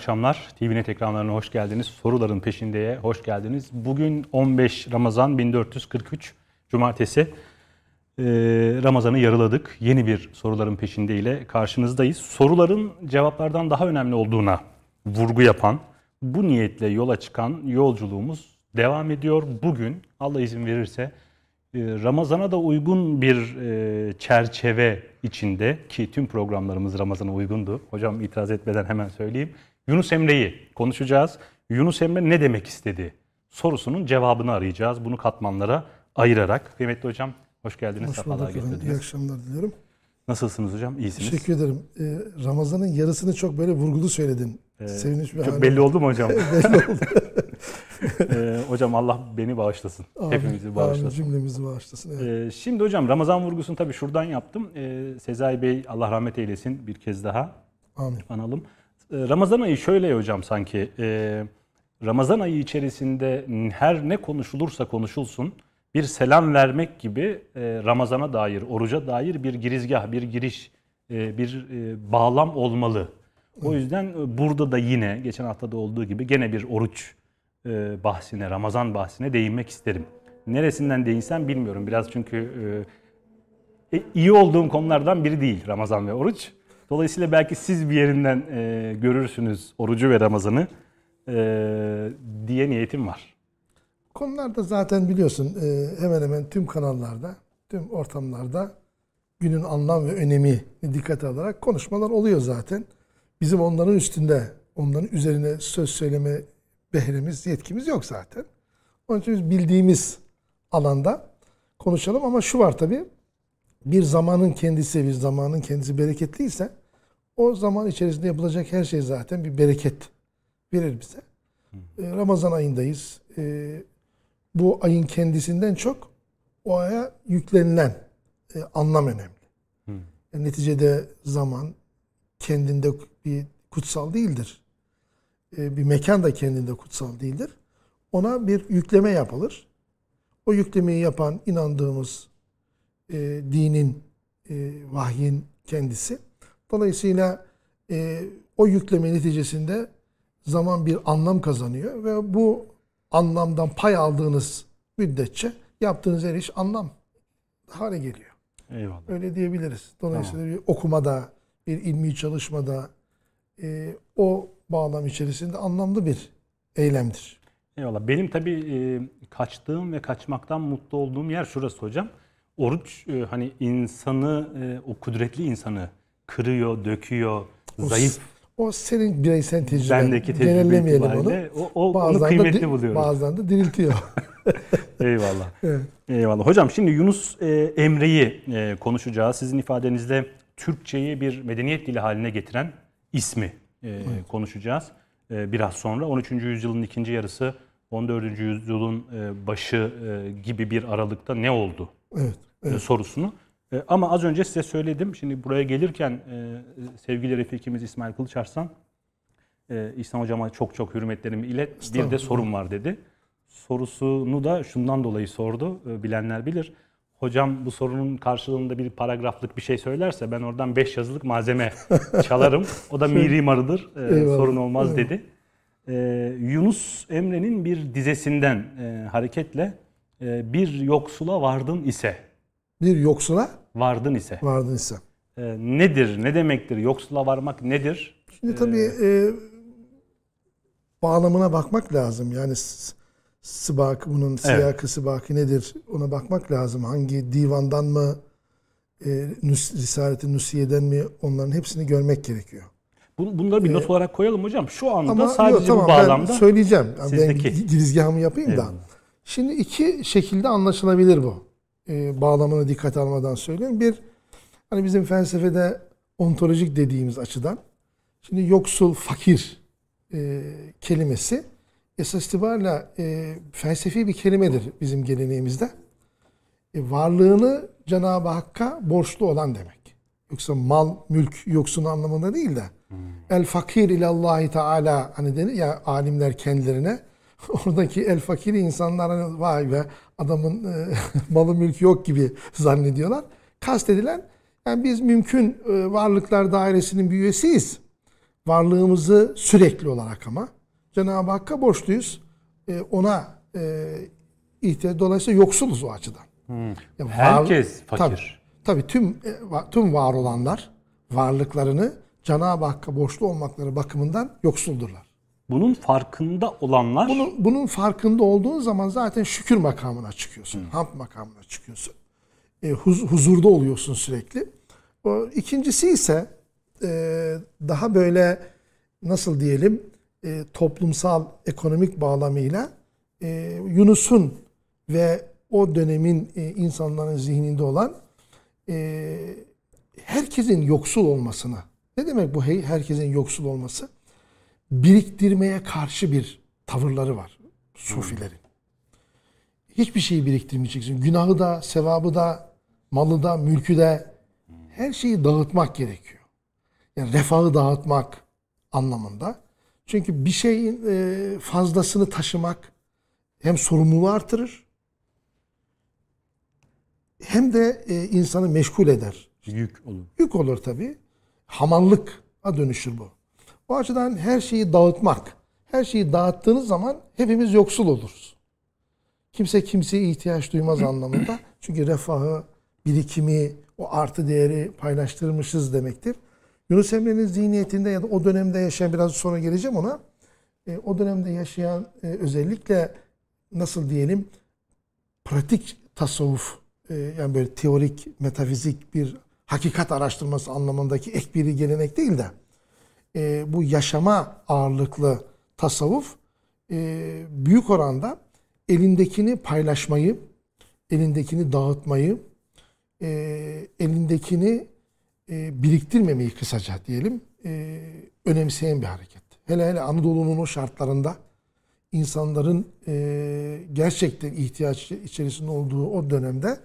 akşamlar. TVNet ekranlarına hoş geldiniz. Soruların peşindeye hoş geldiniz. Bugün 15 Ramazan 1443 Cumartesi. Ee, Ramazan'ı yarıladık. Yeni bir soruların peşinde ile karşınızdayız. Soruların cevaplardan daha önemli olduğuna vurgu yapan, bu niyetle yola çıkan yolculuğumuz devam ediyor. Bugün Allah izin verirse e, Ramazan'a da uygun bir e, çerçeve içinde ki tüm programlarımız Ramazan'a uygundu. Hocam itiraz etmeden hemen söyleyeyim. Yunus Emre'yi konuşacağız. Yunus Emre ne demek istedi sorusunun cevabını arayacağız. Bunu katmanlara ayırarak. Kıymetli hocam hoş geldiniz. Hoş bulduk efendim. İyi akşamlar diliyorum. Nasılsınız hocam? İyisiniz. Teşekkür ederim. Ee, Ramazan'ın yarısını çok böyle vurgulu söyledin. Ee, Sevinç bir Çok hali- belli oldu mu hocam? belli oldu. Ee, hocam Allah beni bağışlasın. Amin. Hepimizi bağışlasın. cümlemizi bağışlasın. Evet. Ee, şimdi hocam Ramazan vurgusunu tabii şuradan yaptım. Ee, Sezai Bey Allah rahmet eylesin bir kez daha Amin. analım. Ee, Ramazan ayı şöyle hocam sanki. e, Ramazan ayı içerisinde her ne konuşulursa konuşulsun bir selam vermek gibi e, Ramazan'a dair, oruca dair bir girizgah, bir giriş, e, bir e, bağlam olmalı. O yüzden e, burada da yine geçen haftada olduğu gibi gene bir oruç e, bahsine, Ramazan bahsine değinmek isterim. Neresinden değinsem bilmiyorum. Biraz çünkü e, e, iyi olduğum konulardan biri değil Ramazan ve oruç. Dolayısıyla belki siz bir yerinden e, görürsünüz orucu ve Ramazan'ı e, diye niyetim var. Konularda zaten biliyorsun e, hemen hemen tüm kanallarda, tüm ortamlarda günün anlam ve önemi dikkate alarak konuşmalar oluyor zaten. Bizim onların üstünde, onların üzerine söz söyleme behremiz, yetkimiz yok zaten. Onun için biz bildiğimiz alanda konuşalım ama şu var tabii. Bir zamanın kendisi, bir zamanın kendisi bereketliyse o zaman içerisinde yapılacak her şey zaten bir bereket verir bize. E, Ramazan ayındayız. E, bu ayın kendisinden çok o aya yüklenilen e, anlam önemli. E, neticede zaman kendinde bir kutsal değildir. E, bir mekan da kendinde kutsal değildir. Ona bir yükleme yapılır. O yüklemeyi yapan inandığımız e, dinin, e, vahyin kendisi. Dolayısıyla e, o yükleme neticesinde zaman bir anlam kazanıyor ve bu anlamdan pay aldığınız müddetçe yaptığınız her iş anlam hale geliyor. Eyvallah. Öyle diyebiliriz. Dolayısıyla bir okumada, bir ilmi çalışmada e, o bağlam içerisinde anlamlı bir eylemdir. Eyvallah. Benim tabii e, kaçtığım ve kaçmaktan mutlu olduğum yer şurası hocam. Oruç e, hani insanı, e, o kudretli insanı kırıyor, döküyor, zayıf. O senin bireysel tecrüben. Bendeki tecrübe Genellemeyelim onu. o, o, onu Bazen de kıymetli di- buluyorum. Bazen de diriltiyor. Eyvallah. Evet. Eyvallah. Hocam şimdi Yunus e, Emre'yi e, konuşacağız. Sizin ifadenizle Türkçeyi bir medeniyet dili haline getiren ismi e, konuşacağız. E, biraz sonra 13. yüzyılın ikinci yarısı 14. yüzyılın e, başı e, gibi bir aralıkta ne oldu evet. e, sorusunu. E, ama az önce size söyledim. Şimdi buraya gelirken e, sevgili Refikimiz İsmail Kılıçarslan e, İhsan Hocama çok çok hürmetlerimi ilet. Bir de sorum var dedi. Sorusunu da şundan dolayı sordu. e, Bilenler bilir. Hocam bu sorunun karşılığında bir paragraflık bir şey söylerse ben oradan 5 yazılık malzeme çalarım. O da miri marıdır. e, Eyvallah. sorun olmaz dedi. E, Yunus Emre'nin bir dizesinden e, hareketle e, bir yoksula vardın ise Bir yoksula vardın ise vardın ise. e, nedir? Ne demektir? Yoksula varmak nedir? Şimdi tabii e, bağlamına bakmak lazım. Yani sıbak, bunun siyakı sıbakı nedir ona bakmak lazım. Hangi divandan mı, e, Nus, Risalet-i Nusiye'den mi onların hepsini görmek gerekiyor. Bun- Bunları bir not olarak koyalım hocam. Şu anda Ama sadece yok, tamam, bu bağlamda ben söyleyeceğim. Yani ben sizdeki. gi- girizgahımı yapayım da. Eyvallah. Şimdi iki şekilde anlaşılabilir bu. E, bağlamını dikkate almadan söylüyorum. Bir, hani bizim felsefede ontolojik dediğimiz açıdan. Şimdi yoksul, fakir e, kelimesi esas itibariyle e, felsefi bir kelimedir bizim geleneğimizde. E, varlığını Cenab-ı Hakk'a borçlu olan demek. Yoksa mal, mülk, yoksun anlamında değil de el fakir ilallahi teala hani denir ya alimler kendilerine oradaki el fakir insanlar vay be adamın e, malı mülk yok gibi zannediyorlar. Kastedilen yani biz mümkün e, varlıklar dairesinin bir üyesiyiz. varlığımızı sürekli olarak ama Cenab-ı Hakk'a borçluyuz. E, ona e, ihtiyaç dolayısıyla yoksuluz o açıdan. Yani var- Herkes fakir. Tabii, tabii tüm e, tüm var olanlar varlıklarını Cenab-ı Hakk'a borçlu olmakları bakımından yoksuldurlar. Bunun farkında olanlar Bunun, bunun farkında olduğun zaman zaten şükür makamına çıkıyorsun. Hamd makamına çıkıyorsun. E, huz- huzurda oluyorsun sürekli. O, ikincisi ise e, daha böyle nasıl diyelim e, toplumsal ekonomik bağlamıyla e, Yunus'un ve o dönemin e, insanların zihninde olan e, herkesin yoksul olmasını. Ne demek bu herkesin yoksul olması? Biriktirmeye karşı bir tavırları var sufilerin. Hiçbir şeyi biriktirmeyeceksin. Günahı da, sevabı da, malı da, mülkü de her şeyi dağıtmak gerekiyor. Yani refahı dağıtmak anlamında. Çünkü bir şeyin e, fazlasını taşımak hem sorumluluğu artırır hem de e, insanı meşgul eder. yük olur. Yük olur tabii. Hamallık'a dönüşür bu. O açıdan her şeyi dağıtmak. Her şeyi dağıttığınız zaman hepimiz yoksul oluruz. Kimse kimseye ihtiyaç duymaz anlamında. Çünkü refahı, birikimi, o artı değeri paylaştırmışız demektir. Yunus Emre'nin zihniyetinde ya da o dönemde yaşayan biraz sonra geleceğim ona. E, o dönemde yaşayan e, özellikle nasıl diyelim pratik tasavvuf e, yani böyle teorik, metafizik bir hakikat araştırması anlamındaki ek bir gelenek değil de e, bu yaşama ağırlıklı tasavvuf e, büyük oranda elindekini paylaşmayı, elindekini dağıtmayı, e, elindekini e, biriktirmemeyi kısaca diyelim e, önemseyen bir hareket. Hele hele Anadolu'nun o şartlarında insanların e, gerçekten ihtiyaç içerisinde olduğu o dönemde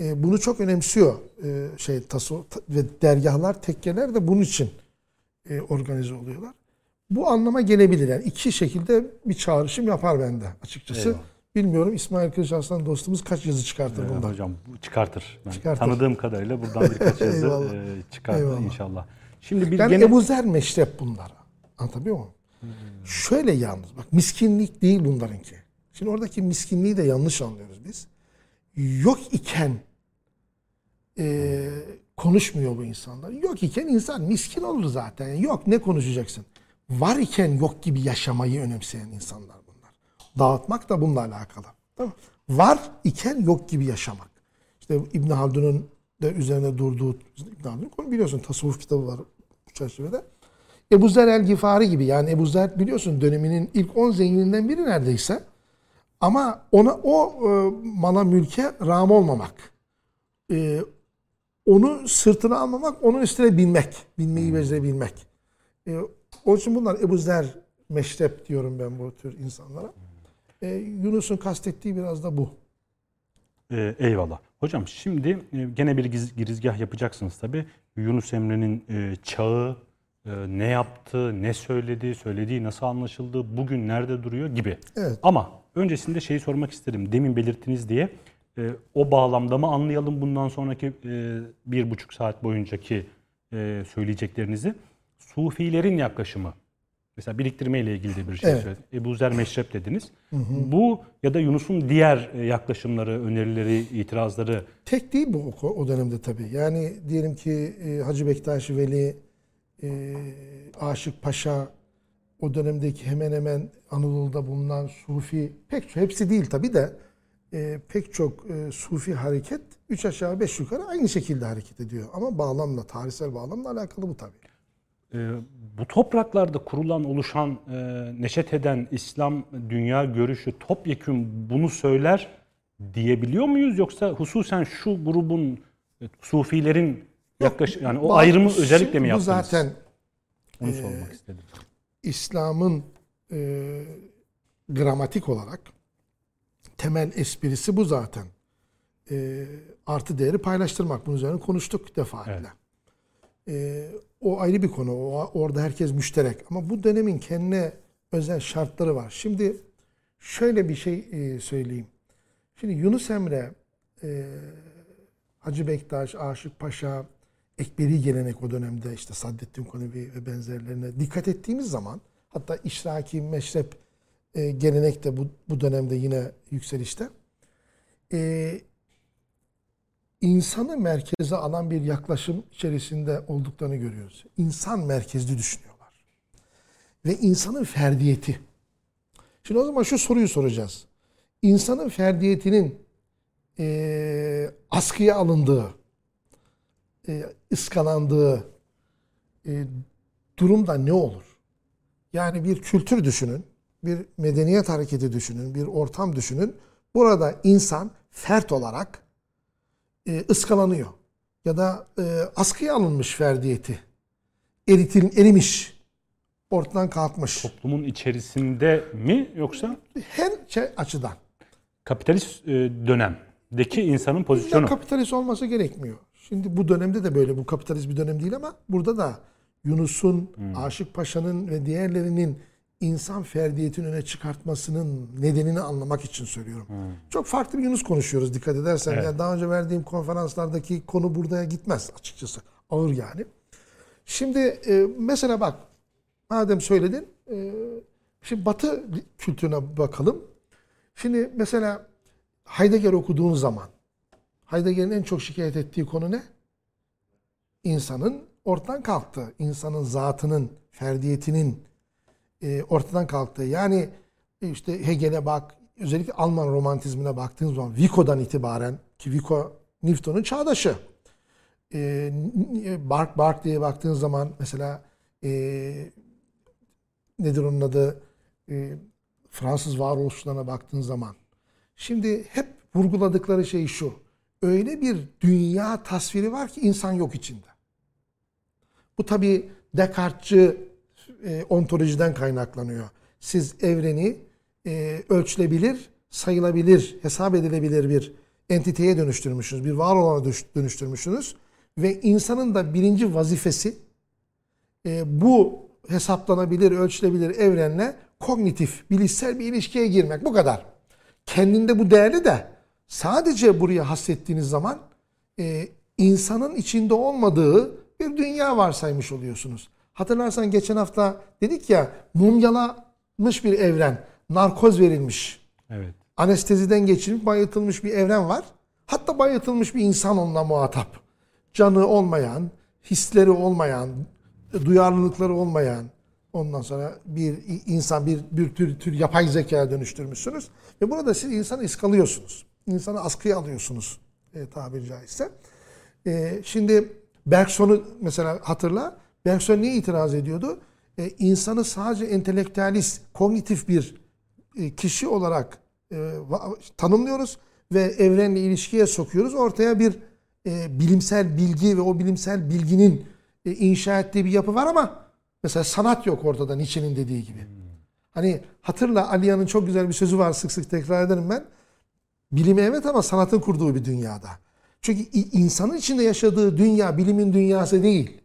e, bunu çok önemsiyor e, şey taso ta- ve dergahlar, tekkeler de bunun için e, organize oluyorlar. Bu anlama gelebilir. Yani iki şekilde bir çağrışım yapar bende açıkçası. Eyvallah. Bilmiyorum İsmail Kılıç Arslan dostumuz kaç yazı çıkartır Ee, bundan. hocam çıkartır. Ben Çıkartır. tanıdığım kadarıyla buradan birkaç yazı e, çıkartır Eyvallah. inşallah. Şimdi bir Yani gene Ebu Zer meşrep bunlar. Anlatabiliyor muyum? Şöyle yalnız bak miskinlik değil bunlarınki. Şimdi oradaki miskinliği de yanlış anlıyoruz biz. Yok iken e, konuşmuyor bu insanlar. Yok iken insan miskin olur zaten. Yok ne konuşacaksın? Var iken yok gibi yaşamayı önemseyen insanlar bunlar. Dağıtmak da bununla alakalı. Tamam. Var iken yok gibi yaşamak. İşte İbn Haldun'un da üzerine durduğu İbn Haldun biliyorsun tasavvuf kitabı var bu çerçevede. Ebu Zer el Gifari gibi yani Ebu Zer biliyorsun döneminin ilk 10 zengininden biri neredeyse. Ama ona o e, mala mülke rağm olmamak. E, onu sırtına almamak, onun üstüne binmek. Binmeyi becerebilmek. E, onun için bunlar Ebu Zer meşrep diyorum ben bu tür insanlara. E, Yunus'un kastettiği biraz da bu. e, eyvallah. Hocam şimdi e, gene bir girizgah yapacaksınız tabii. Yunus Emre'nin e, çağı, e, ne yaptı, ne söyledi, söylediği nasıl anlaşıldı, bugün nerede duruyor gibi. Evet. Ama öncesinde şeyi sormak isterim. Demin belirttiniz diye e, o bağlamda mı anlayalım bundan sonraki e, bir buçuk saat boyuncaki e, söyleyeceklerinizi? Sufilerin yaklaşımı. Mesela biriktirme ile ilgili de bir şey Evet. söylediniz. Ebu Zer Meşrep dediniz. Bu ya da Yunus'un diğer e, yaklaşımları, önerileri, itirazları Tek değil bu o, o dönemde tabii. Yani diyelim ki e, Hacı Bektaş Veli, e, Aşık Paşa, o dönemdeki hemen hemen Anadolu'da bulunan Sufi, pek hepsi değil tabii de e, pek çok e, Sufi hareket üç aşağı beş yukarı aynı şekilde hareket ediyor. Ama bağlamla, tarihsel bağlamla alakalı bu tabii. Ee, bu topraklarda kurulan, oluşan, e, neşet eden İslam dünya görüşü topyekun bunu söyler diyebiliyor muyuz? Yoksa hususen şu grubun, e, sufilerin yaklaşık yani o ayrımı özellikle mi Bu yaptınız? zaten Onu sormak istedim. İslam'ın e, gramatik olarak temel esprisi bu zaten. E, artı değeri paylaştırmak. Bunun üzerine konuştuk defaatle. E, o ayrı bir konu. O, orada herkes müşterek. Ama bu dönemin kendine özel şartları var. Şimdi şöyle bir şey e, söyleyeyim. Şimdi Yunus Emre, e, Hacı Bektaş, Aşık Paşa, ekberi gelenek o dönemde işte Saddettin Konevi ve benzerlerine dikkat ettiğimiz zaman hatta işraki meşrep e, gelenek de bu, bu dönemde yine yükselişte. E, insanı merkeze alan bir yaklaşım içerisinde olduklarını görüyoruz. İnsan merkezli düşünüyorlar. Ve insanın ferdiyeti. Şimdi o zaman şu soruyu soracağız. İnsanın ferdiyetinin e, askıya alındığı, e, ıskalandığı e, durumda ne olur? Yani bir kültür düşünün, bir medeniyet hareketi düşünün, bir ortam düşünün. Burada insan fert olarak e, ıskalanıyor. Ya da e, askıya alınmış ferdiyeti. Eritil, erimiş. Ortadan kalkmış. Toplumun içerisinde mi yoksa Her şey açıdan. kapitalist e, dönemdeki insanın İlla pozisyonu? kapitalist olması gerekmiyor. Şimdi bu dönemde de böyle bu kapitalist bir dönem değil ama burada da Yunus'un, Aşık Paşa'nın ve diğerlerinin insan ferdiyetini öne çıkartmasının nedenini anlamak için söylüyorum. Çok farklı bir Yunus konuşuyoruz dikkat edersen. Evet. Yani daha önce verdiğim konferanslardaki konu buraya gitmez açıkçası. Ağır yani. Şimdi e, mesela bak madem söyledin e, şimdi Batı kültürüne bakalım. Şimdi mesela Heidegger okuduğun zaman Heidegger'in en çok şikayet ettiği konu ne? İnsanın ortadan kalktığı, insanın zatının, ferdiyetinin e, ortadan kalktığı. Yani işte Hegel'e bak, özellikle Alman romantizmine baktığın zaman Vico'dan itibaren ki Vico Newton'un çağdaşı. E, Bark Bark diye baktığın zaman mesela e, nedir onun adı? E, Fransız varoluşçularına baktığın zaman. Şimdi hep vurguladıkları şey şu. Öyle bir dünya tasviri var ki insan yok içinde. Bu tabi Descartes'çı e, ontolojiden kaynaklanıyor. Siz evreni e, ölçülebilir, sayılabilir, hesap edilebilir bir entiteye dönüştürmüşsünüz. Bir var olana dönüş- dönüştürmüşsünüz. Ve insanın da birinci vazifesi e, bu hesaplanabilir, ölçülebilir evrenle kognitif, bilişsel bir ilişkiye girmek. Bu kadar. Kendinde bu değerli de sadece buraya hassettiğiniz zaman e, insanın içinde olmadığı bir dünya varsaymış oluyorsunuz. Hatırlarsan geçen hafta dedik ya mumyalanmış bir evren, narkoz verilmiş, Evet. anesteziden geçirilip bayıltılmış bir evren var. Hatta bayıltılmış bir insan onunla muhatap. Canı olmayan, hisleri olmayan, duyarlılıkları olmayan ondan sonra bir insan bir, bir tür, tür yapay zekaya dönüştürmüşsünüz. Ve burada siz insanı ıskalıyorsunuz. İnsanı askıya alıyorsunuz e, tabiri caizse. E, şimdi Bergson'u mesela hatırla. Bergson niye itiraz ediyordu? E, insanı sadece entelektüelist, kognitif bir e, kişi olarak e, tanımlıyoruz ve evrenle ilişkiye sokuyoruz. Ortaya bir e, bilimsel bilgi ve o bilimsel bilginin e, inşa ettiği bir yapı var ama mesela sanat yok ortada Nietzsche'nin dediği gibi. Hani hatırla Aliya'nın çok güzel bir sözü var sık sık tekrar ederim ben. Bilimi evet ama sanatın kurduğu bir dünyada. Çünkü insanın içinde yaşadığı dünya bilimin dünyası değil.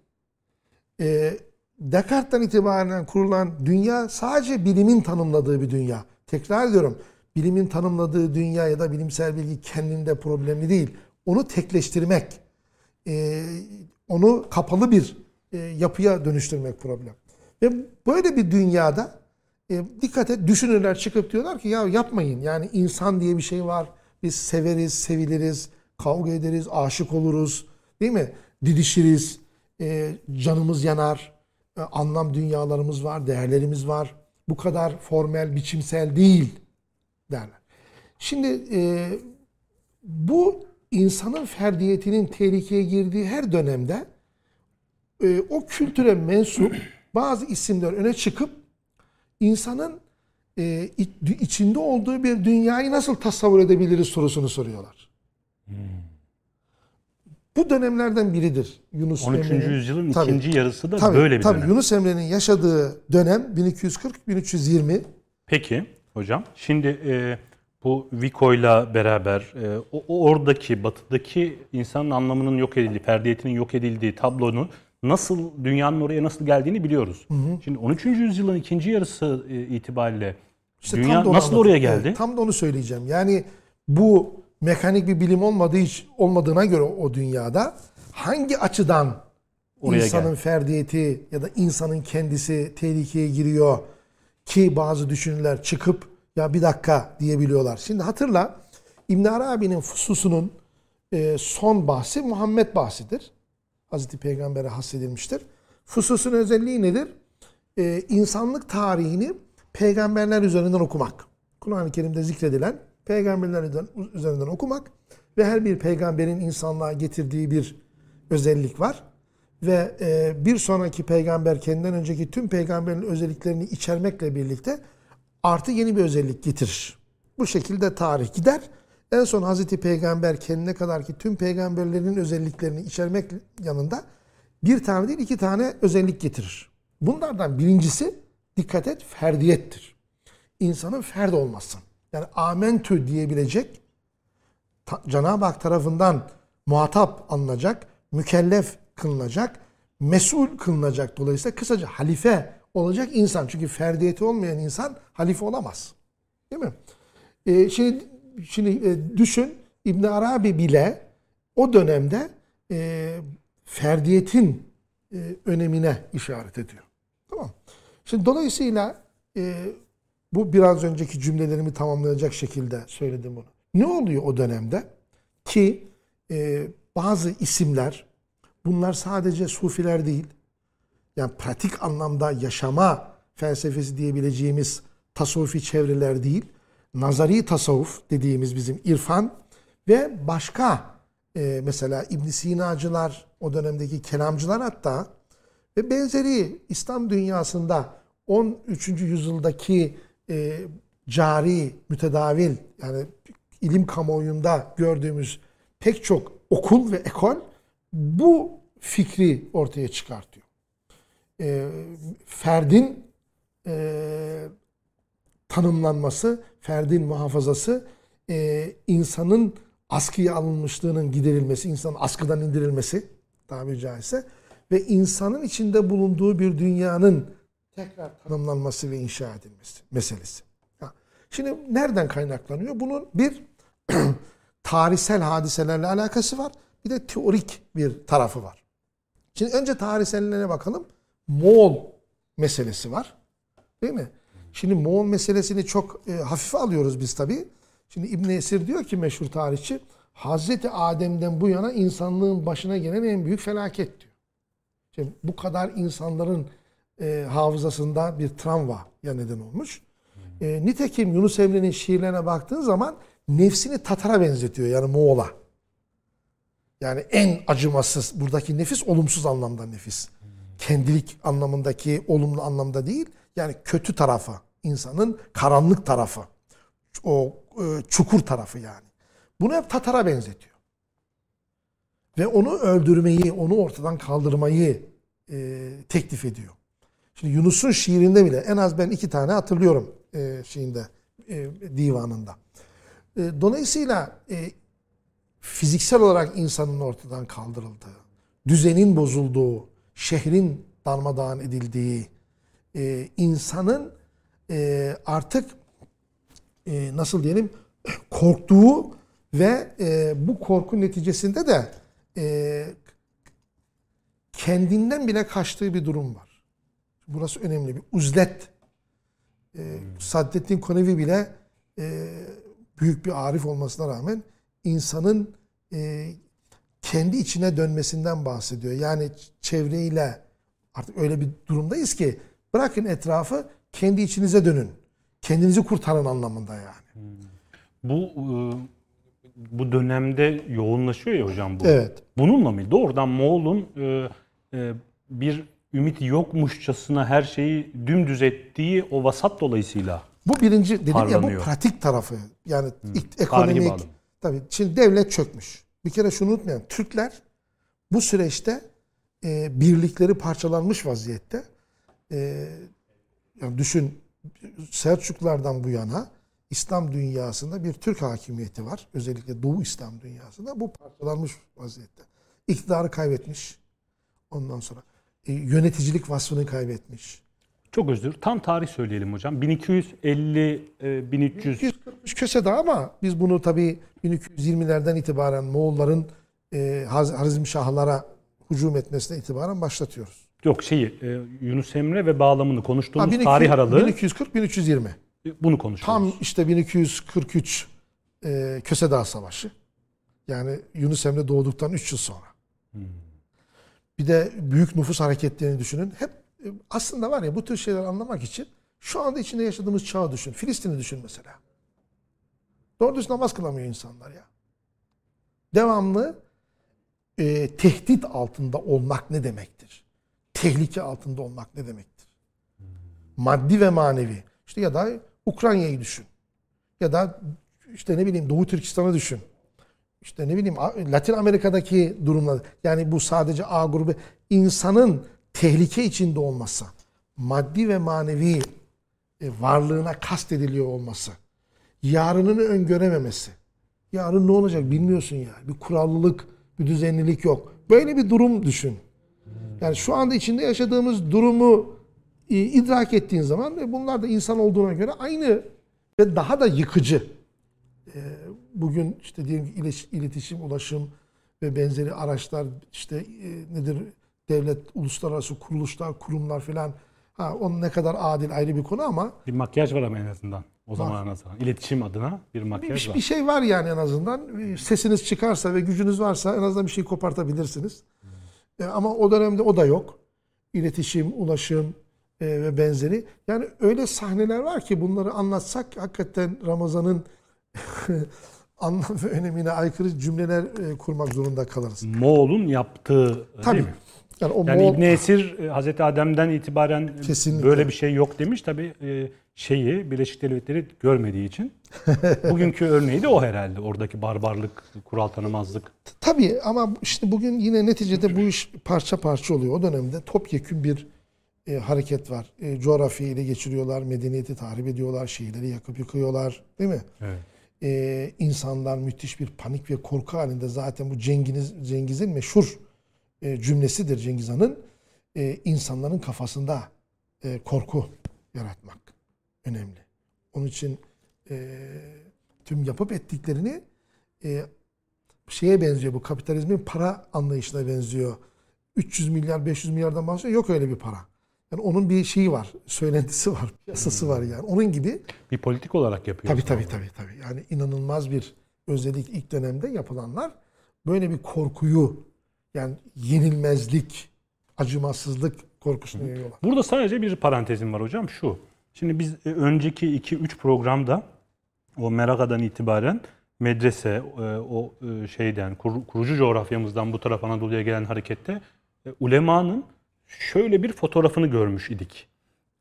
E, Descartes'ten itibaren kurulan dünya sadece bilimin tanımladığı bir dünya. Tekrar ediyorum. Bilimin tanımladığı dünya ya da bilimsel bilgi kendinde problemli değil. Onu tekleştirmek, e, onu kapalı bir e, yapıya dönüştürmek problem. Ve böyle bir dünyada e, dikkat et düşünürler çıkıp diyorlar ki ya yapmayın. Yani insan diye bir şey var. Biz severiz, seviliriz, kavga ederiz, aşık oluruz. Değil mi? Didişiriz, e, canımız yanar, e, anlam dünyalarımız var, değerlerimiz var. Bu kadar formel, biçimsel değil derler. Şimdi e, bu insanın ferdiyetinin tehlikeye girdiği her dönemde e, o kültüre mensup bazı isimler öne çıkıp insanın e, iç- içinde olduğu bir dünyayı nasıl tasavvur edebiliriz sorusunu soruyorlar. Bu dönemlerden biridir Yunus 13. Emre'nin. yüzyılın Tabii. ikinci yarısı da Tabii, böyle bir tabii. dönem. Yunus Emre'nin yaşadığı dönem 1240-1320. Peki hocam şimdi e, bu Vico'yla beraber e, o, oradaki batıdaki insanın anlamının yok edildiği, ferdiyetinin yok edildiği tablonu nasıl dünyanın oraya nasıl geldiğini biliyoruz. Şimdi 13. yüzyılın ikinci yarısı e, itibariyle İşte dünya nasıl oraya anlatayım. geldi? Evet, tam da onu söyleyeceğim. Yani bu mekanik bir bilim olmadığı hiç olmadığına göre o dünyada hangi açıdan Oraya insanın gel. ferdiyeti ya da insanın kendisi tehlikeye giriyor ki bazı düşünürler çıkıp ya bir dakika diyebiliyorlar. Şimdi hatırla İbn Arabi'nin Fusus'unun e, son bahsi Muhammed bahsidir. Hazreti Peygamber'e hassedilmiştir. Fusus'un özelliği nedir? Ee, insanlık tarihini peygamberler üzerinden okumak. Kur'an-ı Kerim'de zikredilen peygamberler üzerinden- üzerinden okumak ve her bir peygamberin insanlığa getirdiği bir özellik var. Ve e, bir sonraki peygamber kendinden önceki tüm peygamberin özelliklerini içermekle birlikte artı yeni bir özellik getirir. Bu şekilde tarih gider. En son Hazreti Peygamber kendine kadar ki tüm peygamberlerin özelliklerini içermek yanında bir tane değil iki tane özellik getirir. Bunlardan birincisi dikkat et ferdiyettir. İnsanın ferd olması. Yani amentü diyebilecek Cenab-ı Hak tarafından muhatap alınacak, mükellef kılınacak, mesul kılınacak dolayısıyla kısaca halife olacak insan. Çünkü ferdiyeti olmayan insan halife olamaz. Değil mi? Ee, şimdi şimdi e, düşün İbn Arabi bile o dönemde e, ferdiyetin e, önemine işaret ediyor. Tamam. Şimdi dolayısıyla e, bu biraz önceki cümlelerimi tamamlayacak şekilde söyledim bunu. Ne oluyor o dönemde? Ki e, bazı isimler bunlar sadece sufiler değil. Yani pratik anlamda yaşama felsefesi diyebileceğimiz tasavvufi çevreler değil. Nazari tasavvuf dediğimiz bizim irfan ve başka e, mesela İbn Sinacılar o dönemdeki kelamcılar hatta ve benzeri İslam dünyasında 13. yüzyıldaki e, cari, mütedavil yani ilim kamuoyunda gördüğümüz pek çok okul ve ekol bu fikri ortaya çıkartıyor. E, ferdin e, tanımlanması, ferdin muhafazası, e, insanın askıya alınmışlığının giderilmesi, insanın askıdan indirilmesi tabiri caizse ve insanın içinde bulunduğu bir dünyanın tekrar tanımlanması ve inşa edilmesi meselesi. Ha, Şimdi nereden kaynaklanıyor? Bunun bir tarihsel hadiselerle alakası var. Bir de teorik bir tarafı var. Şimdi önce tarihsellerine bakalım. Moğol meselesi var. Değil mi? Şimdi Moğol meselesini çok e, hafife alıyoruz biz tabii. Şimdi İbn Esir diyor ki meşhur tarihçi Hazreti Adem'den bu yana insanlığın başına gelen en büyük felaket diyor. Şimdi bu kadar insanların e, hafızasında bir travma ya neden olmuş. E, nitekim Yunus Emre'nin şiirlerine baktığın zaman nefsini Tatar'a benzetiyor yani Moğol'a. Yani en acımasız buradaki nefis olumsuz anlamda nefis. Kendilik anlamındaki olumlu anlamda değil. Yani kötü tarafı, insanın karanlık tarafı. O e, çukur tarafı yani. Bunu hep Tatar'a benzetiyor. Ve onu öldürmeyi, onu ortadan kaldırmayı e, teklif ediyor. Şimdi Yunus'un şiirinde bile en az ben iki tane hatırlıyorum e, şeyinde, e, divanında. E, dolayısıyla e, fiziksel olarak insanın ortadan kaldırıldığı, düzenin bozulduğu, şehrin darmadağın edildiği, e, insanın e, artık e, nasıl diyelim korktuğu ve e, bu korku neticesinde de e, kendinden bile kaçtığı bir durum var. Burası önemli bir uzlet. E, Saddettin Konevi bile e, büyük bir arif olmasına rağmen insanın e, kendi içine dönmesinden bahsediyor. Yani çevreyle artık öyle bir durumdayız ki bırakın etrafı kendi içinize dönün. Kendinizi kurtarın anlamında yani. Bu e, bu dönemde yoğunlaşıyor ya hocam bu. Evet. Bununla mı? Doğrudan Moğol'un e, e, bir ümit yokmuşçasına her şeyi dümdüz ettiği o vasat dolayısıyla. Bu birinci dedim ya bu pratik tarafı. Yani Tarihi ekonomik. Tabii şimdi devlet çökmüş. Bir kere şunu unutmayalım. Türkler bu süreçte e, birlikleri parçalanmış vaziyette. E, yani düşün Selçuklulardan bu yana İslam dünyasında bir Türk hakimiyeti var. Özellikle Doğu İslam dünyasında bu parçalanmış vaziyette. İktidarı kaybetmiş. Ondan sonra yöneticilik vasfını kaybetmiş. Çok özür. Tam tarih söyleyelim hocam. 1250 e, 1300 240 kösede ama biz bunu tabii 1220'lerden itibaren Moğolların e, Haz- Harizmşahlara hücum etmesine itibaren başlatıyoruz. Yok şeyi e, Yunus Emre ve bağlamını konuştuğumuz Ha, 1200 tarih aralığı 1240-1320. bunu konuşuyoruz. Tam işte 1243 e, Köse Dağı Savaşı. Yani Yunus Emre doğduktan 3 yıl sonra. Bir de büyük nüfus hareketlerini düşünün. Hep e, aslında var ya bu tür şeyleri anlamak için şu anda içinde yaşadığımız çağı düşün. Filistin'i düşün mesela. Doğru düz namaz kılamıyor insanlar ya. Devamlı e, tehdit altında olmak ne demektir? Tehlike altında olmak ne demektir? Maddi ve manevi. İşte ya da Ukrayna'yı düşün. Ya da işte ne bileyim Doğu Türkistan'ı düşün. İşte ne bileyim Latin Amerika'daki durumlar. Yani bu sadece A grubu. insanın tehlike içinde olması, maddi ve manevi e, varlığına kastediliyor olması, yarınını öngörememesi. Yarın ne olacak bilmiyorsun ya. Bir kurallılık, bir düzenlilik yok. Böyle bir durum düşün. Yani şu anda içinde yaşadığımız durumu e, idrak ettiğin zaman bunlar da insan olduğuna göre aynı ve daha da yıkıcı. E, bugün işte diyelim ki iletişim, ulaşım ve benzeri araçlar işte e, nedir devlet, uluslararası kuruluşlar, kurumlar filan. Ha onun ne kadar adil ayrı bir konu ama Bir makyaj var ama en azından o zaman nazaran. İletişim adına bir makyaj bir, var. bir şey var yani en azından. Sesiniz çıkarsa ve gücünüz varsa en azından bir şey kopartabilirsiniz. E, ama o dönemde o da yok. İletişim, ulaşım e, ve benzeri. Yani öyle sahneler var ki bunları anlatsak hakikaten Ramazan'ın anlam ve önemine aykırı cümleler e, kurmak zorunda kalırız. Moğol'un yaptığı Tabii. değil mi? Yani o Yani Moğol- İbn Esir e, Hazreti Adem'den itibaren Kesinlikle. böyle bir şey yok demiş. Tabii e, şeyi Birleşik Devletleri görmediği için. Bugünkü örneği de o herhalde. Oradaki barbarlık, kural tanımazlık. Tabii ama işte bugün yine neticede bu iş parça parça oluyor. O dönemde topyekün bir e, hareket var. E, coğrafyayı ele geçiriyorlar, medeniyeti tahrip ediyorlar, şehirleri yakıp yıkıyorlar. Değil mi? Evet. E, insanlar müthiş bir panik ve korku halinde zaten bu Cengiz, Cengiz'in meşhur e, cümlesidir Cengiz Han'ın. E, insanların kafasında e, korku yaratmak önemli. Onun için e, tüm yapıp ettiklerini e, şeye benziyor bu kapitalizmin para anlayışına benziyor. 300 milyar 500 milyardan bahsediyor. Yok öyle bir para. Yani onun bir şeyi var. Söylentisi var. Piyasası var yani. Onun gibi Bir politik olarak yapıyor. tabii tabii tabii tabii. Yani inanılmaz bir özellikle ilk dönemde yapılanlar böyle bir korkuyu yani yenilmezlik, acımasızlık korkusunu yayıyorlar. Burada sadece bir parantezim var hocam şu. Şimdi biz e, önceki 2-3 programda o Meraka'dan itibaren medrese e, o e, şeyden kur- kurucu coğrafyamızdan bu tarafa Anadolu'ya gelen harekette ulemanın şöyle bir fotoğrafını görmüş idik.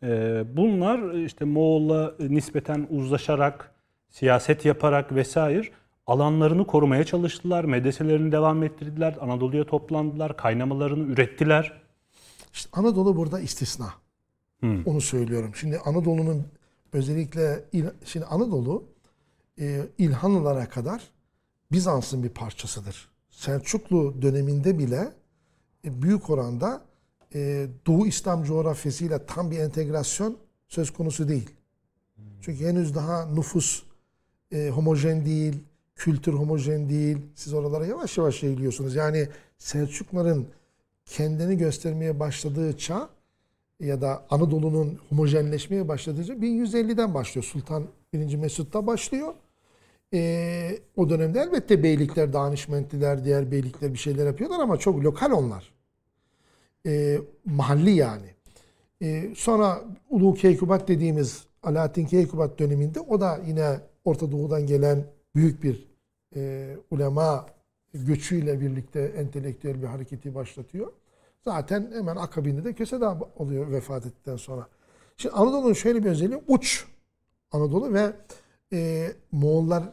E, Bunlar e, işte Moğol'la nispeten uzlaşarak, siyaset yaparak vesaire alanlarını korumaya çalıştılar. Medreselerini devam ettirdiler. Anadolu'ya toplandılar. Kaynamalarını ürettiler. İşte Anadolu burada istisna. Hmm. Onu söylüyorum. Şimdi Anadolu'nun özellikle şimdi Anadolu e, İlhanlılara kadar Bizans'ın bir parçasıdır. Selçuklu döneminde bile e, büyük oranda e, Doğu İslam coğrafyasıyla tam bir entegrasyon söz konusu değil. Çünkü henüz daha nüfus e, homojen değil, kültür homojen değil. Siz oralara yavaş yavaş yayılıyorsunuz. Yani Selçukluların kendini göstermeye başladığı çağ ya da Anadolu'nun homojenleşmeye başladığı çağ 1150'den başlıyor. Sultan 1. Mesut'ta başlıyor. Ee, o dönemde elbette beylikler, danişmentliler, diğer beylikler bir şeyler yapıyorlar ama çok lokal onlar. Ee, mahalli yani. Ee, sonra Ulu Keykubat dediğimiz Alaaddin Keykubat döneminde o da yine Orta Doğu'dan gelen büyük bir e, ulema göçüyle birlikte entelektüel bir hareketi başlatıyor. Zaten hemen akabinde de Köseda oluyor vefat ettikten sonra. Şimdi Anadolu'nun şöyle bir özelliği uç Anadolu ve e, Moğollar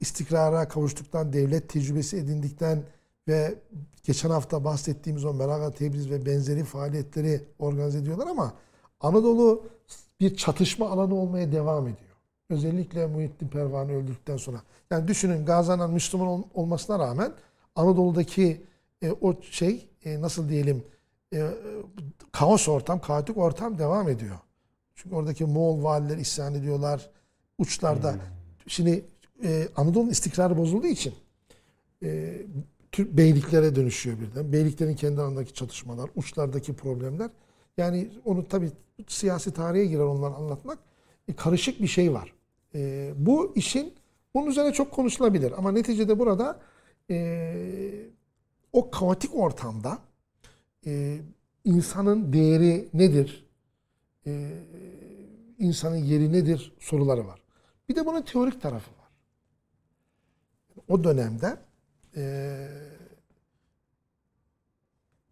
istikrara kavuştuktan, devlet tecrübesi edindikten ve geçen hafta bahsettiğimiz o Meraga, Tebriz ve benzeri faaliyetleri organize ediyorlar ama Anadolu bir çatışma alanı olmaya devam ediyor. Özellikle Muhittin Pervane öldükten sonra. Yani düşünün Gaziantep Müslüman ol- olmasına rağmen Anadolu'daki e, o şey e, nasıl diyelim e, kaos ortam, kaotik ortam devam ediyor. Çünkü oradaki Moğol valiler isyan ediyorlar. Uçlarda. Şimdi e, Anadolu'nun istikrarı bozulduğu için e, Beyliklere dönüşüyor birden. Beyliklerin kendi arasındaki çatışmalar, uçlardaki problemler. Yani onu tabii siyasi tarihe girer onları anlatmak. E, karışık bir şey var. E, bu işin bunun üzerine çok konuşulabilir. Ama neticede burada e, o kaotik ortamda e, insanın değeri nedir? E, insanın yeri nedir? Soruları var. Bir de bunun teorik tarafı var. O dönemde e,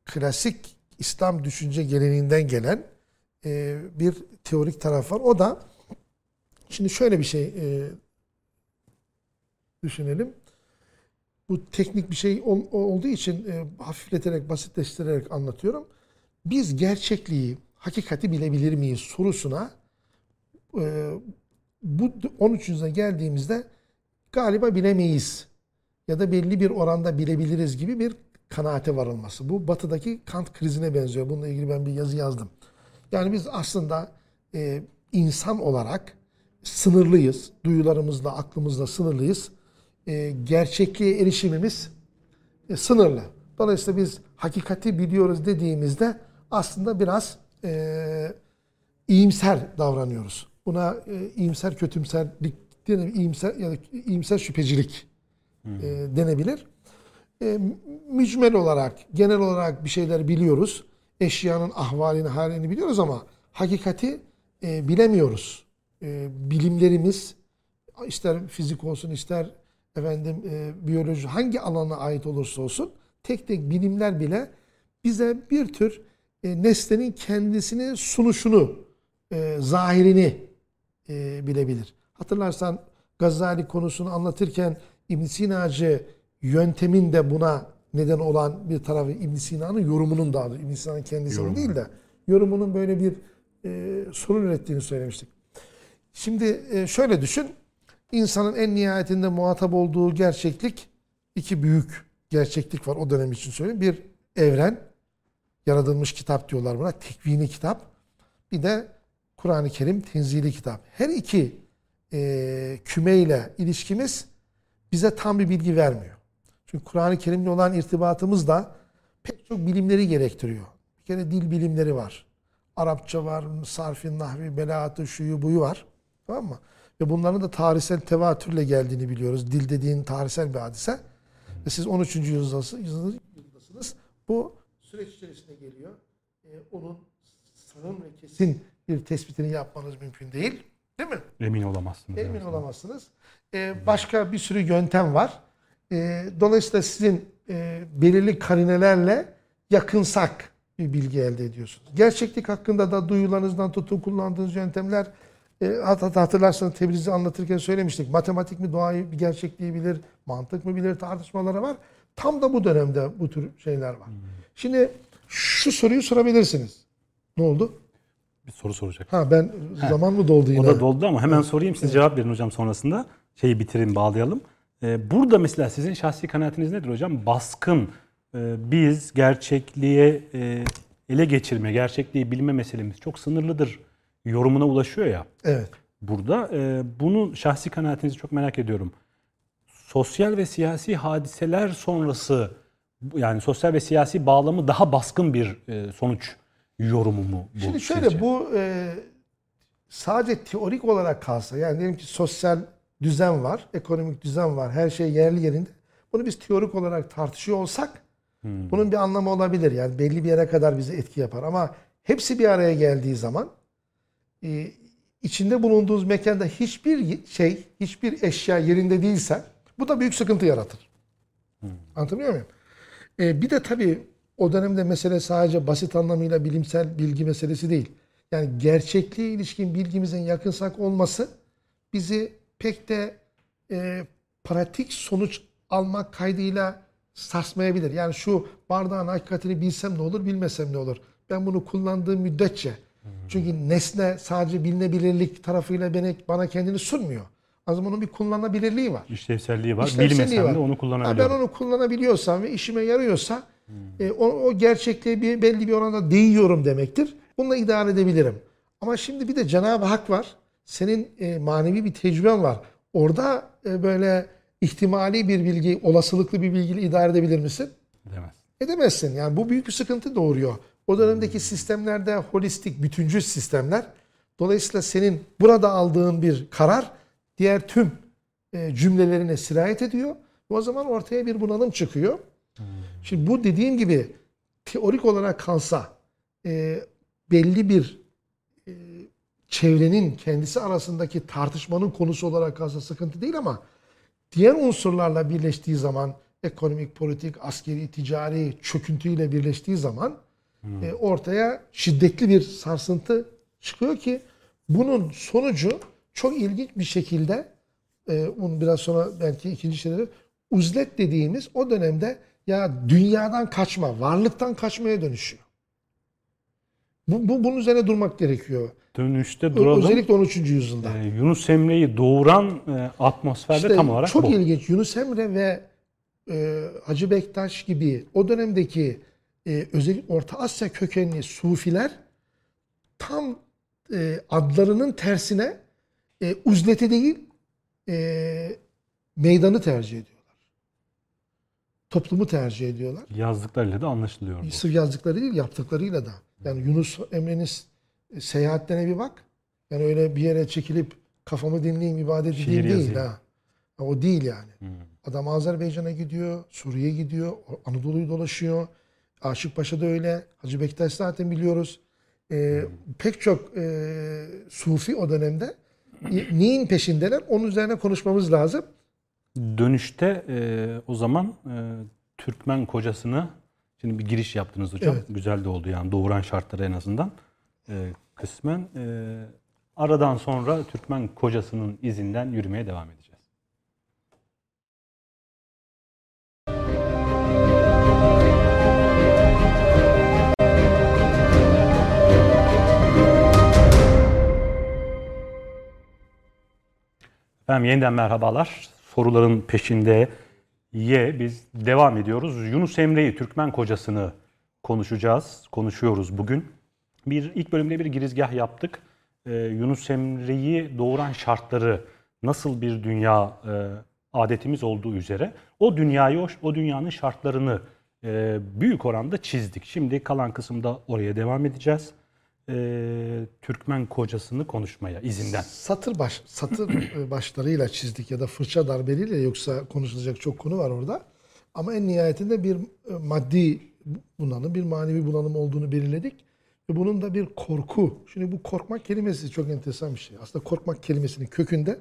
klasik İslam düşünce geleneğinden gelen e, bir teorik taraf var. O da şimdi şöyle bir şey e, düşünelim. Bu teknik bir şey ol, olduğu için e, hafifleterek, basitleştirerek anlatıyorum. Biz gerçekliği, hakikati bilebilir miyiz sorusuna e, bu 13. yüzyıla geldiğimizde galiba bilemeyiz ya da belli bir oranda bilebiliriz gibi bir kanaate varılması. Bu batıdaki Kant krizine benziyor. Bununla ilgili ben bir yazı yazdım. Yani biz aslında e, insan olarak sınırlıyız. Duyularımızla, aklımızla sınırlıyız. E, gerçekliğe erişimimiz e, sınırlı. Dolayısıyla biz hakikati biliyoruz dediğimizde aslında biraz e, iyimser davranıyoruz. Buna e, iyimser kötümserlik, iyimser ya da iyimser şüphecilik e, denebilir. E, mücmel olarak, genel olarak bir şeyler biliyoruz. Eşyanın ahvalini, halini biliyoruz ama hakikati e, bilemiyoruz. E, bilimlerimiz ister fizik olsun, ister efendim e, biyoloji hangi alana ait olursa olsun tek tek bilimler bile bize bir tür e, nesnenin kendisini sunuşunu, e, zahirini e, bilebilir. Hatırlarsan Gazali konusunu anlatırken İbn Sinacı yöntemin de buna neden olan bir tarafı İbn Sina'nın yorumunun daha doğrusu. İbn Sina'nın kendisinin Yorumu. değil de yorumunun böyle bir e, sorun ürettiğini söylemiştik. Şimdi e, şöyle düşün. İnsanın en nihayetinde muhatap olduğu gerçeklik iki büyük gerçeklik var o dönem için söyleyeyim. Bir evren, yaratılmış kitap diyorlar buna. Tekvini kitap. Bir de Kur'an-ı Kerim tenzili kitap. Her iki e, kümeyle ilişkimiz bize tam bir bilgi vermiyor. Çünkü Kur'an-ı Kerim'le olan irtibatımız da pek çok bilimleri gerektiriyor. Bir kere dil bilimleri var. Arapça var, sarfin, nahvi, belaatı, şuyu, buyu var. Tamam mı? Ve bunların da tarihsel tevatürle geldiğini biliyoruz. Dil dediğin tarihsel bir hadise. Ve siz 13. yüzyıldasınız. Bu süreç içerisinde geliyor. Ee, onun sanın ve kesin bir tespitini yapmanız mümkün değil. Değil mi? Emin olamazsınız. Emin olamazsınız. Ee, başka bir sürü yöntem var. Ee, dolayısıyla sizin e, belirli karinelerle yakınsak bir bilgi elde ediyorsunuz. Gerçeklik hakkında da duyularınızdan tutun kullandığınız yöntemler e, hat- hatırlarsanız Tebriz'i anlatırken söylemiştik. Matematik mi doğayı bir gerçekliği bilir, mantık mı bilir tartışmaları var. Tam da bu dönemde bu tür şeyler var. Şimdi şu soruyu sorabilirsiniz. Ne oldu? Bir soru soracak. Ha ben zaman mı doldu yine? O da doldu ama hemen sorayım siz cevap verin hocam sonrasında. Şeyi bitirin bağlayalım. Ee, burada mesela sizin şahsi kanaatiniz nedir hocam? Baskın e, biz gerçekliğe e, ele geçirme, gerçekliği bilme meselemiz çok sınırlıdır yorumuna ulaşıyor ya. Evet. Burada e, bunu şahsi kanaatinizi çok merak ediyorum. Sosyal ve siyasi hadiseler sonrası yani sosyal ve siyasi bağlamı daha baskın bir sonuç yorumu mu bu? Şimdi şöyle sizce? bu e, sadece teorik olarak kalsa yani diyelim ki sosyal düzen var, ekonomik düzen var, her şey yerli yerinde. Bunu biz teorik olarak tartışıyor olsak bunun bir anlamı olabilir. Yani belli bir yere kadar bize etki yapar ama hepsi bir araya geldiği zaman e, içinde bulunduğumuz mekanda hiçbir şey, hiçbir eşya yerinde değilse bu da büyük sıkıntı yaratır. Anlatabiliyor muyum? E, bir de tabii o dönemde mesele sadece basit anlamıyla bilimsel bilgi meselesi değil. Yani gerçekliğe ilişkin bilgimizin yakınsak olması bizi pek de e, pratik sonuç almak kaydıyla sarsmayabilir. Yani şu bardağın hakikatini bilsem ne olur, bilmesem ne olur. Ben bunu kullandığım müddetçe. Çünkü nesne sadece bilinebilirlik tarafıyla bana, bana kendini sunmuyor. Zaman onun bir kullanılabilirliği var. İşlevselliği var. İşlevselliği Bilmesem var. de onu Ha, kullanabiliyorum. ben onu kullanabiliyorsam ve işime yarıyorsa e, o, o gerçekliğe bir, belli bir oranda değiyorum demektir. Bununla idare edebilirim. Ama şimdi bir de Cenab-ı Hak var. Senin e, manevi bir tecrüben var. Orada e, böyle ihtimali bir bilgi, olasılıklı bir bilgiyle idare edebilir misin? Demez. Edemezsin. Yani bu büyük bir sıkıntı doğuruyor. O dönemdeki sistemlerde holistik, bütüncül sistemler. Dolayısıyla senin burada aldığın bir karar diğer tüm e, cümlelerine sirayet ediyor. O zaman ortaya bir bunalım çıkıyor. Şimdi bu dediğim gibi teorik olarak kalsa e, belli bir çevrenin kendisi arasındaki tartışmanın konusu olarak kalsa sıkıntı değil ama diğer unsurlarla birleştiği zaman ekonomik, politik, askeri, ticari çöküntüyle birleştiği zaman e, ortaya şiddetli bir sarsıntı çıkıyor ki bunun sonucu çok ilginç bir şekilde e, bunu biraz sonra belki ikinci şeyleri uzlet dediğimiz o dönemde ya dünyadan kaçma, varlıktan kaçmaya dönüşüyor. Bu, bu bunun üzerine durmak gerekiyor. Dönüşte duralım. Özellikle 13. yüzyılda. Ee, Yunus Emre'yi doğuran e, atmosferde İşte tam olarak çok bu. ilginç. Yunus Emre ve e, Hacı Bektaş gibi o dönemdeki e, özellikle Orta Asya kökenli Sufiler tam e, adlarının tersine e, uzleti değil e, meydanı tercih ediyorlar. Toplumu tercih ediyorlar. Yazdıklarıyla da anlaşılıyor bu. Sırf yazdıkları değil yaptıklarıyla da. Yani Yunus Emre'nin e, seyahatlerine bir bak. Yani öyle bir yere çekilip kafamı dinleyeyim ibadet Şiir edeyim değil ha. O değil yani. Hmm. Adam Azerbaycan'a gidiyor, Suriye'ye gidiyor, Anadolu'yu dolaşıyor. Aşık Paşa da öyle. Hacı Bektaş zaten biliyoruz. Ee, Pek çok e, Sufi o dönemde neyin peşindeler? Onun üzerine konuşmamız lazım. Dönüşte e, o zaman e, Türkmen kocasını şimdi bir giriş yaptınız hocam. Evet. Güzel de oldu yani doğuran şartları en azından. E, kısmen e, aradan sonra Türkmen kocasının izinden yürümeye devam edeceğiz. Efendim yeniden merhabalar. Soruların peşinde ye biz devam ediyoruz. Yunus Emre'yi, Türkmen kocasını konuşacağız, konuşuyoruz bugün. Bir ilk bölümde bir girizgah yaptık. Ee, Yunus Emre'yi doğuran şartları nasıl bir dünya e, adetimiz olduğu üzere o dünyayı, o, dünyanın şartlarını e, büyük oranda çizdik. Şimdi kalan kısımda oraya devam edeceğiz. Ee, Türkmen kocasını konuşmaya izinden. Satır baş satır e, başlarıyla çizdik ya da fırça darbeleriyle yoksa konuşulacak çok konu var orada. Ama en nihayetinde bir e, maddi bunalım, bir manevi bunalım olduğunu belirledik. Ve bunun da bir korku. Şimdi bu korkmak kelimesi çok enteresan bir şey. Aslında korkmak kelimesinin kökünde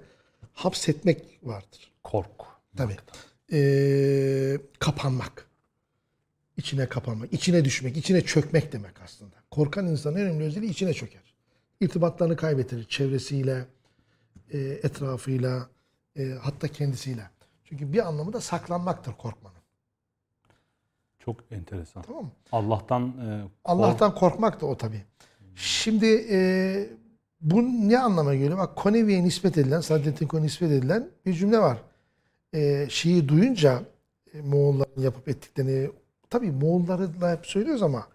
hapsetmek vardır. Kork. Tabii. Ee, kapanmak. İçine kapanmak, içine düşmek, içine çökmek demek aslında. Korkan insanın en önemli özelliği içine çöker. İrtibatlarını kaybetirir çevresiyle, e, etrafıyla, e, hatta kendisiyle. Çünkü bir anlamı da saklanmaktır korkmanın. Çok enteresan. Tamam mı? Allah'tan e, kork- Allah'tan korkmak da o tabii. Şimdi e, bu ne anlama geliyor? Bak Konevi'ye nispet edilen, Saadettin Konevi'ye nispet edilen bir cümle var. E, Şii'yi duyunca e, Moğolların yapıp ettiklerini, tabii Moğolları da hep söylüyoruz ama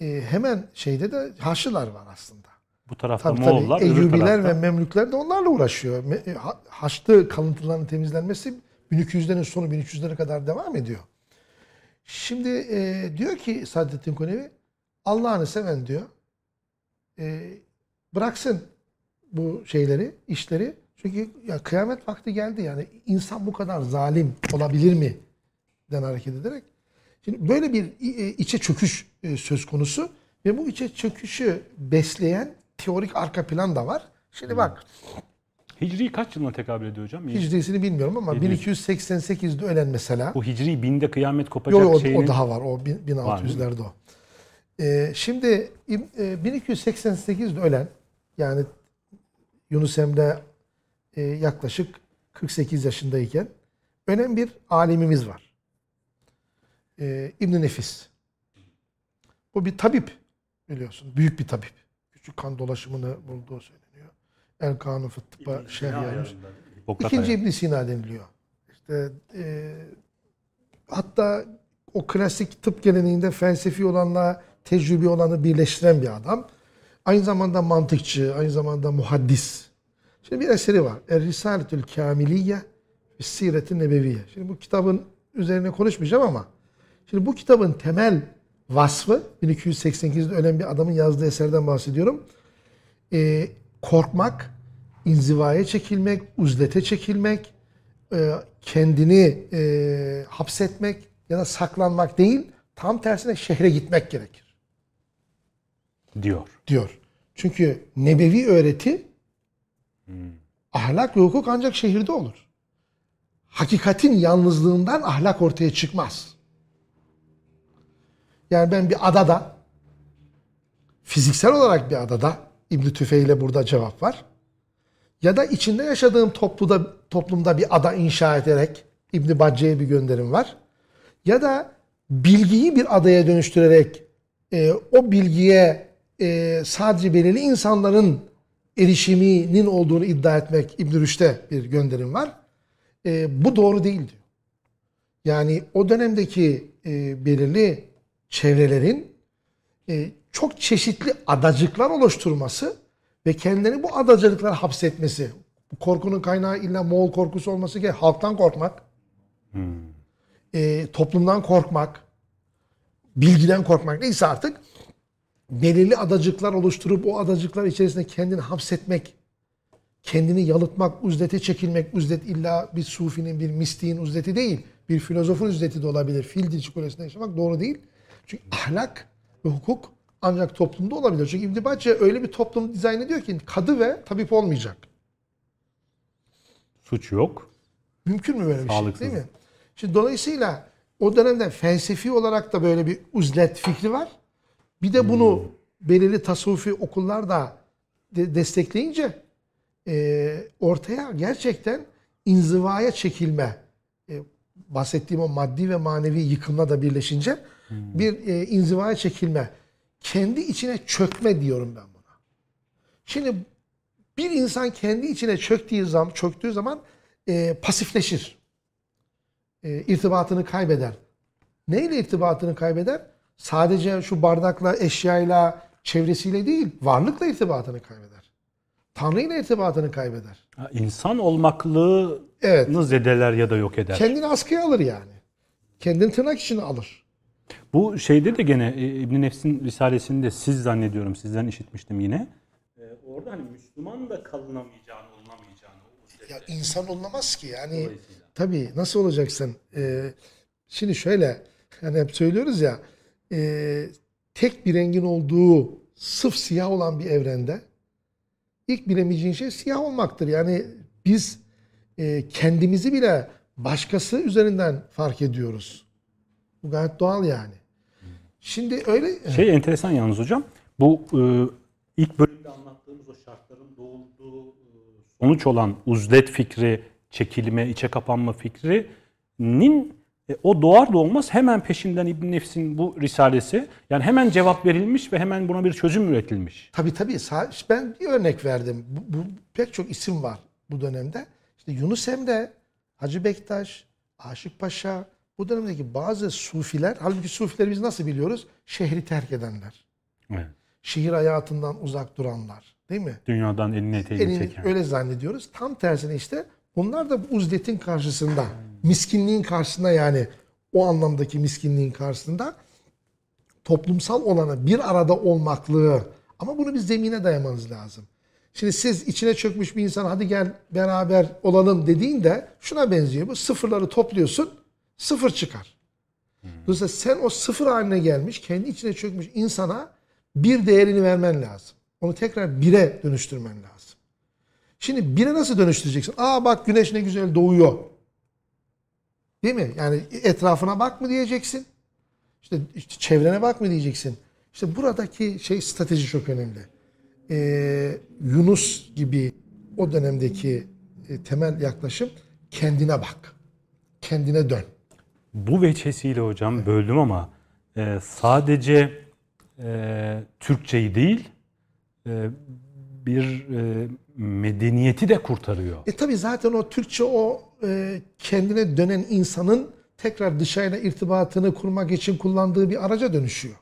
e, hemen şeyde de Haçlılar var aslında. bu tarafta Tabii Moğollar, tabii Eyyubiler ve Memlükler de onlarla uğraşıyor. E, Ha- Haçlı kalıntılarının temizlenmesi 1200'lerin sonu 1300'lere kadar devam ediyor. Şimdi e, diyor ki Saadettin Konevi Allah'ını seven diyor e, bıraksın bu şeyleri, işleri. Çünkü ya kıyamet vakti geldi yani insan bu kadar zalim olabilir mi? Den hareket ederek. Şimdi böyle bir e, içe çöküş e, söz konusu ve bu içe çöküşü besleyen teorik arka plan da var. Şimdi bak Hicri kaç yılına tekabül ediyor hocam? hicrisini bilmiyorum ama 700. 1288'de ölen mesela. Bu Hicri binde kıyamet kopacak Yok o, şeyinin o daha var. O bin- 1600'lerde o. Ee, şimdi im- e, 1288'de ölen yani Yunus Emre e, yaklaşık 48 yaşındayken ölen bir alimimiz var. Ee, İbn Nefis. Bu bir tabip biliyorsun. Büyük bir tabip. Küçük kan dolaşımını bulduğu söyleniyor. El Kanun Fıttıba şerh. Hipokrat İkinci. İbn Sina deniliyor. İşte e, hatta o klasik tıp geleneğinde felsefi olanla tecrübi olanı birleştiren bir adam. Aynı zamanda mantıkçı, aynı zamanda muhaddis. Şimdi bir eseri var. Er Risaletül Kamiliye Siret-i Nebeviye. Şimdi bu kitabın üzerine konuşmayacağım ama şimdi bu kitabın temel vasfı 1288'de ölen bir adamın yazdığı eserden bahsediyorum. Ee, korkmak, inzivaya çekilmek, uzlete çekilmek, e, kendini e, hapsetmek ya da saklanmak değil, tam tersine şehre gitmek gerekir diyor. diyor. Çünkü nebevi öğreti ahlak ve hukuk ancak şehirde olur. Hakikatin yalnızlığından ahlak ortaya çıkmaz. Yani ben bir adada fiziksel olarak bir adada İbn Tüfeil'e burada cevap var. Ya da içinde yaşadığım toplumda, toplumda bir ada inşa ederek İbn Bacce'ye bir gönderim var. Ya da bilgiyi bir adaya dönüştürerek e, o bilgiye e, sadece belirli insanların erişiminin olduğunu iddia etmek İbn Rüşd'e bir gönderim var. E, bu doğru değil diyor. Yani o dönemdeki e, belirli çevrelerin e, çok çeşitli adacıklar oluşturması ve kendilerini bu adacıklara hapsetmesi. Bu korkunun kaynağı illa Moğol korkusu olması ki halktan korkmak, e, toplumdan korkmak, bilgiden korkmak neyse artık belirli adacıklar oluşturup o adacıklar içerisinde kendini hapsetmek, kendini yalıtmak, uzlete çekilmek, uzlet illa bir sufinin, bir mistiğin uzleti değil, bir filozofun uzleti de olabilir. Fil dil çikolasında yaşamak doğru değil. Çünkü ahlak ve hukuk ancak toplumda olabilir. Çünkü İbn Bacce öyle bir toplum dizayn ediyor ki kadı ve tabip olmayacak. Suç yok. Mümkün mü böyle bir şey Sağlıksız. değil mi? Şimdi dolayısıyla o dönemde felsefi olarak da böyle bir uzlet fikri var. Bir de bunu belirli tasavvufi okullar da de- destekleyince e, ortaya gerçekten inzivaya çekilme, bahsettiğim o maddi ve manevi yıkımla da birleşince bir e, inzivaya çekilme, kendi içine çökme diyorum ben buna. Şimdi bir insan kendi içine çöktüğü zaman, çöktüğü zaman e, pasifleşir. E, irtibatını kaybeder. Neyle irtibatını kaybeder? Sadece şu bardakla, eşyayla, çevresiyle değil, varlıkla irtibatını kaybeder. Tanrı ile irtibatını kaybeder. Ha, İnsan olmaklığını Evet. zedeler ya da yok eder. Kendini askıya alır yani. Kendini tırnak içine alır. Bu şeyde de gene e, İbn Nefs'in risalesinde siz zannediyorum sizden işitmiştim yine. E, orada hani Müslüman da kalınamayacağını, olunamayacağını. Ya insan olunamaz ki yani. Tabii nasıl olacaksın? Ee, şimdi şöyle hani hep söylüyoruz ya e, tek bir rengin olduğu sıf siyah olan bir evrende ilk bilemeyeceğin şey siyah olmaktır. Yani biz e, kendimizi bile başkası üzerinden fark ediyoruz. Bu gayet doğal yani. Şimdi öyle Şey enteresan yalnız hocam. Bu e, ilk bölümde anlattığımız o şartların doğduğu e, sonuç olan uzlet fikri, çekilme, içe kapanma fikrinin e, o doğar doğmaz hemen peşinden İbn Nefs'in bu risalesi yani hemen cevap verilmiş ve hemen buna bir çözüm üretilmiş. Tabii tabii. Ben bir örnek verdim. Bu, bu pek çok isim var bu dönemde. İşte Yunus Emre, Hacı Bektaş, Aşık Paşa, bu dönemdeki bazı sufiler, halbuki sufileri biz nasıl biliyoruz? Şehri terk edenler. Evet. Şehir hayatından uzak duranlar. Değil mi? Dünyadan elini eteğini çeken. öyle zannediyoruz. Tam tersine işte bunlar da bu uzletin karşısında, miskinliğin karşısında yani o anlamdaki miskinliğin karşısında toplumsal olana bir arada olmaklığı ama bunu bir zemine dayamanız lazım. Şimdi siz içine çökmüş bir insan hadi gel beraber olalım dediğinde şuna benziyor. Bu sıfırları topluyorsun sıfır çıkar. Dolayısıyla sen o sıfır haline gelmiş kendi içine çökmüş insana bir değerini vermen lazım. Onu tekrar bire dönüştürmen lazım. Şimdi bire nasıl dönüştüreceksin? Aa bak güneş ne güzel doğuyor. Değil mi? Yani etrafına bak mı diyeceksin? İşte, işte çevrene bak mı diyeceksin? İşte buradaki şey strateji çok önemli. Ee, Yunus gibi o dönemdeki e, temel yaklaşım kendine bak. Kendine dön. Bu veçesiyle hocam böldüm ama e, sadece e, Türkçeyi değil e, bir e, medeniyeti de kurtarıyor. E tabi zaten o Türkçe o e, kendine dönen insanın tekrar dışarıyla irtibatını kurmak için kullandığı bir araca dönüşüyor.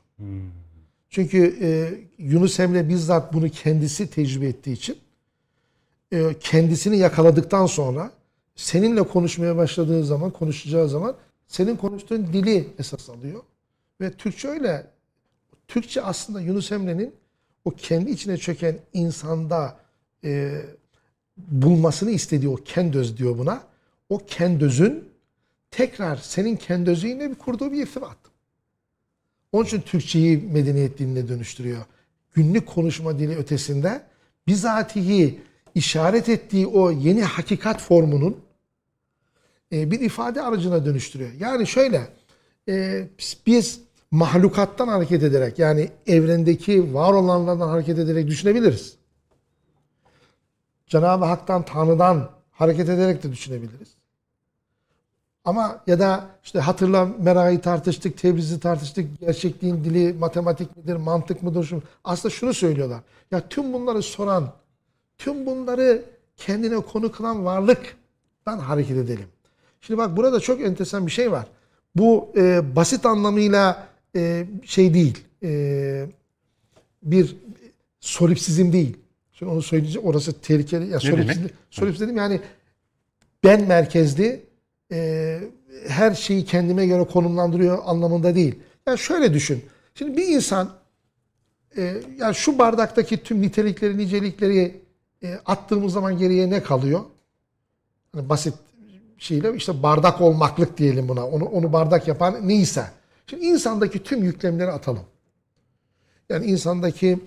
Çünkü e, Yunus Emre bizzat bunu kendisi tecrübe ettiği için e, kendisini yakaladıktan sonra seninle konuşmaya başladığı zaman, konuşacağı zaman senin konuştuğun dili esas alıyor. Ve Türkçe öyle. Türkçe aslında Yunus Emre'nin o kendi içine çöken insanda e, bulmasını istediği o kendöz diyor buna. O kendözün tekrar senin kendözüyle bir kurduğu bir irtibat. Onun için Türkçeyi medeniyet diline dönüştürüyor. Günlük konuşma dili ötesinde bizatihi işaret ettiği o yeni hakikat formunun e, bir ifade aracına dönüştürüyor. Yani şöyle e, biz mahlukattan hareket ederek yani evrendeki var olanlardan hareket ederek düşünebiliriz. Cenab-ı Hak'tan, Tanrı'dan hareket ederek de düşünebiliriz. Ama ya da işte hatırla Mera'yı tartıştık, Tebriz'i tartıştık, gerçekliğin dili matematik midir, mantık mıdır? Şu. Aslında şunu söylüyorlar. Ya tüm bunları soran, tüm bunları kendine konu kılan varlıktan hareket edelim. Şimdi bak burada çok enteresan bir şey var. Bu e, basit anlamıyla e, şey değil, e, bir solipsizm değil. Şimdi onu söyleyeceğim. Orası tehlikeli. Ya solipsizm, solipsizm dedim yani ben merkezli e, her şeyi kendime göre konumlandırıyor anlamında değil. Yani şöyle düşün. Şimdi bir insan e, yani şu bardaktaki tüm nitelikleri, nicelikleri e, attığımız zaman geriye ne kalıyor? Hani basit şeyle işte bardak olmaklık diyelim buna. Onu, onu bardak yapan neyse. Şimdi insandaki tüm yüklemleri atalım. Yani insandaki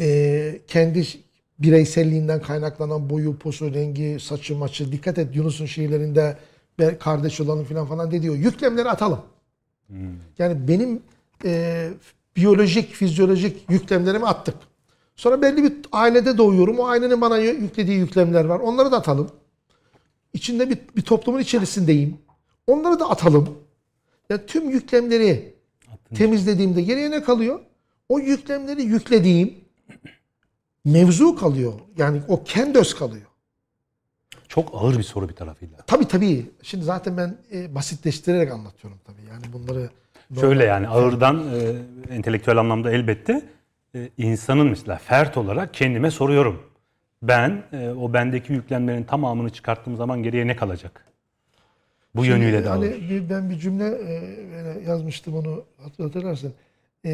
e, kendi bireyselliğinden kaynaklanan boyu, posu, rengi, saçı, maçı. Dikkat et Yunus'un şiirlerinde kardeş olalım falan falan de diyor. Yüklemleri atalım. Hmm. Yani benim e, biyolojik, fizyolojik yüklemlerimi attık. Sonra belli bir ailede doğuyorum. O ailenin bana yüklediği yüklemler var. Onları da atalım. İçinde bir, bir toplumun içerisindeyim. Onları da atalım. Yani tüm yüklemleri Attın temizlediğimde geriye ne kalıyor? O yüklemleri yüklediğim mevzu kalıyor. Yani o kendos kalıyor. Çok ağır bir soru bir tarafıyla. Tabii tabii. Şimdi zaten ben e, basitleştirerek anlatıyorum tabii. Yani bunları Şöyle yani ağırdan e, entelektüel anlamda elbette e, insanın mesela fert olarak kendime soruyorum. Ben e, o bendeki yüklemlerin tamamını çıkarttığım zaman geriye ne kalacak? Bu Şimdi, yönüyle de hani Bir, ben bir cümle e, yazmıştım onu hatırlarsın. E,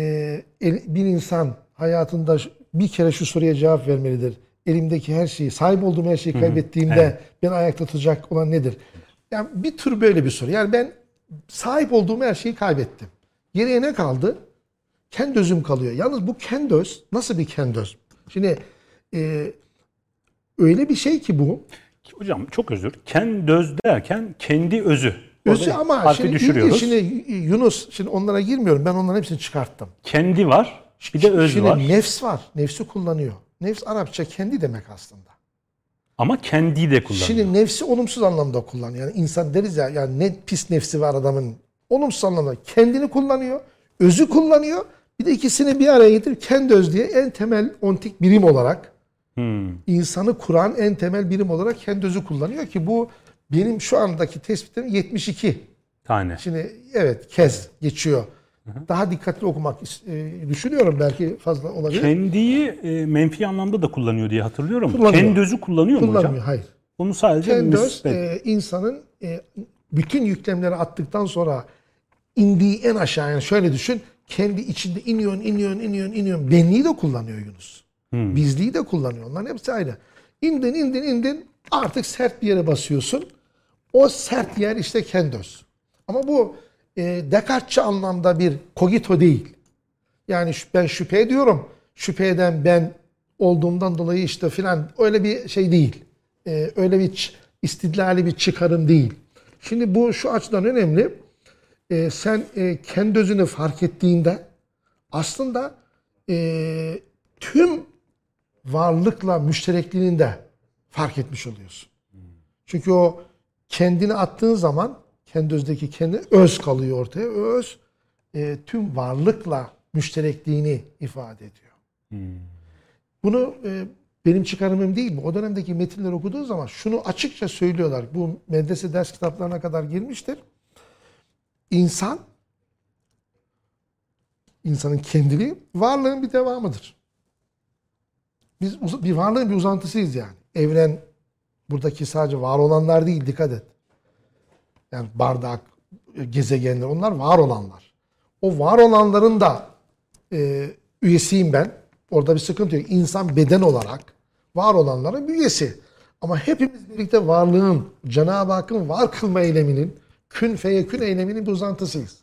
el, bir insan hayatında bir kere şu soruya cevap vermelidir. Elimdeki her şeyi, sahip olduğum her şeyi kaybettiğimde hı hı. Evet. beni ayakta tutacak olan nedir? Yani bir tür böyle bir soru. Yani ben sahip olduğum her şeyi kaybettim. Geriye ne kaldı? Kendözüm kalıyor. Yalnız bu kendöz nasıl bir kendöz? Şimdi e, öyle bir şey ki bu. Hocam çok özür. Kendöz derken kendi özü. Özü ama şimdi, şimdi Yunus, şimdi onlara girmiyorum. Ben onların hepsini çıkarttım. Kendi var, bir de öz şimdi var. nefs var. Nefsi kullanıyor. Nefs Arapça kendi demek aslında. Ama kendi de kullanıyor. Şimdi nefsi olumsuz anlamda kullanıyor. Yani insan deriz ya yani ne pis nefsi var adamın. Olumsuz anlamda kendini kullanıyor, özü kullanıyor. Bir de ikisini bir araya getirip kendi öz diye en temel ontik birim olarak hmm. insanı kuran en temel birim olarak kendi özü kullanıyor ki bu benim şu andaki tespitlerim 72 tane. Şimdi evet kez geçiyor. Daha dikkatli okumak e, düşünüyorum belki fazla olabilir. Kendiyi e, menfi anlamda da kullanıyor diye hatırlıyorum. Kullanıyor. Kendözü kullanıyor mu Kullanmıyor, hayır. Onu sadece Kendöz e, insanın e, bütün yüklemleri attıktan sonra indiği en aşağı yani şöyle düşün. Kendi içinde iniyorsun, iniyorsun, iniyorsun, iniyorsun. Benliği de kullanıyor Yunus. Hmm. Bizliği de kullanıyor. Onların hepsi ayrı. İndin, indin, indin. Artık sert bir yere basıyorsun. O sert yer işte kendos. Ama bu e, Descartes'çi anlamda bir kogito değil. Yani ben şüphe ediyorum. Şüphe eden ben olduğumdan dolayı işte filan öyle bir şey değil. E, öyle bir istidlali bir çıkarım değil. Şimdi bu şu açıdan önemli. E, sen e, kendi özünü fark ettiğinde aslında e, tüm varlıkla müşterekliğini de fark etmiş oluyorsun. Çünkü o kendini attığın zaman kendi özdeki kendi öz kalıyor ortaya. Öz e, tüm varlıkla müşterekliğini ifade ediyor. Hmm. Bunu e, benim çıkarımım değil mi? O dönemdeki metinleri okuduğu zaman şunu açıkça söylüyorlar. Bu medrese ders kitaplarına kadar girmiştir. İnsan insanın kendiliği varlığın bir devamıdır. Biz bir varlığın bir uzantısıyız yani. Evren Buradaki sadece var olanlar değil dikkat et. Yani bardak, gezegenler onlar var olanlar. O var olanların da e, üyesiyim ben. Orada bir sıkıntı yok. İnsan beden olarak var olanların üyesi. Ama hepimiz birlikte varlığın, Cenab-ı Hakk'ın var kılma eyleminin, kün feyekün eyleminin bir uzantısıyız.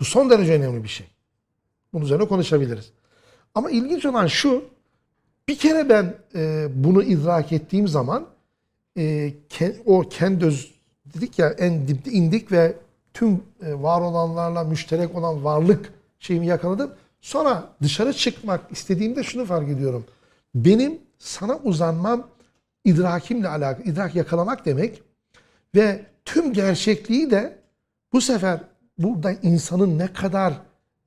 Bu son derece önemli bir şey. Bunun üzerine konuşabiliriz. Ama ilginç olan şu, bir kere ben e, bunu idrak ettiğim zaman e, ke- o kendi öz dedik ya en dipte indik ve tüm e, var olanlarla müşterek olan varlık şeyimi yakaladım. Sonra dışarı çıkmak istediğimde şunu fark ediyorum. Benim sana uzanmam idrakimle alakalı. idrak yakalamak demek ve tüm gerçekliği de bu sefer burada insanın ne kadar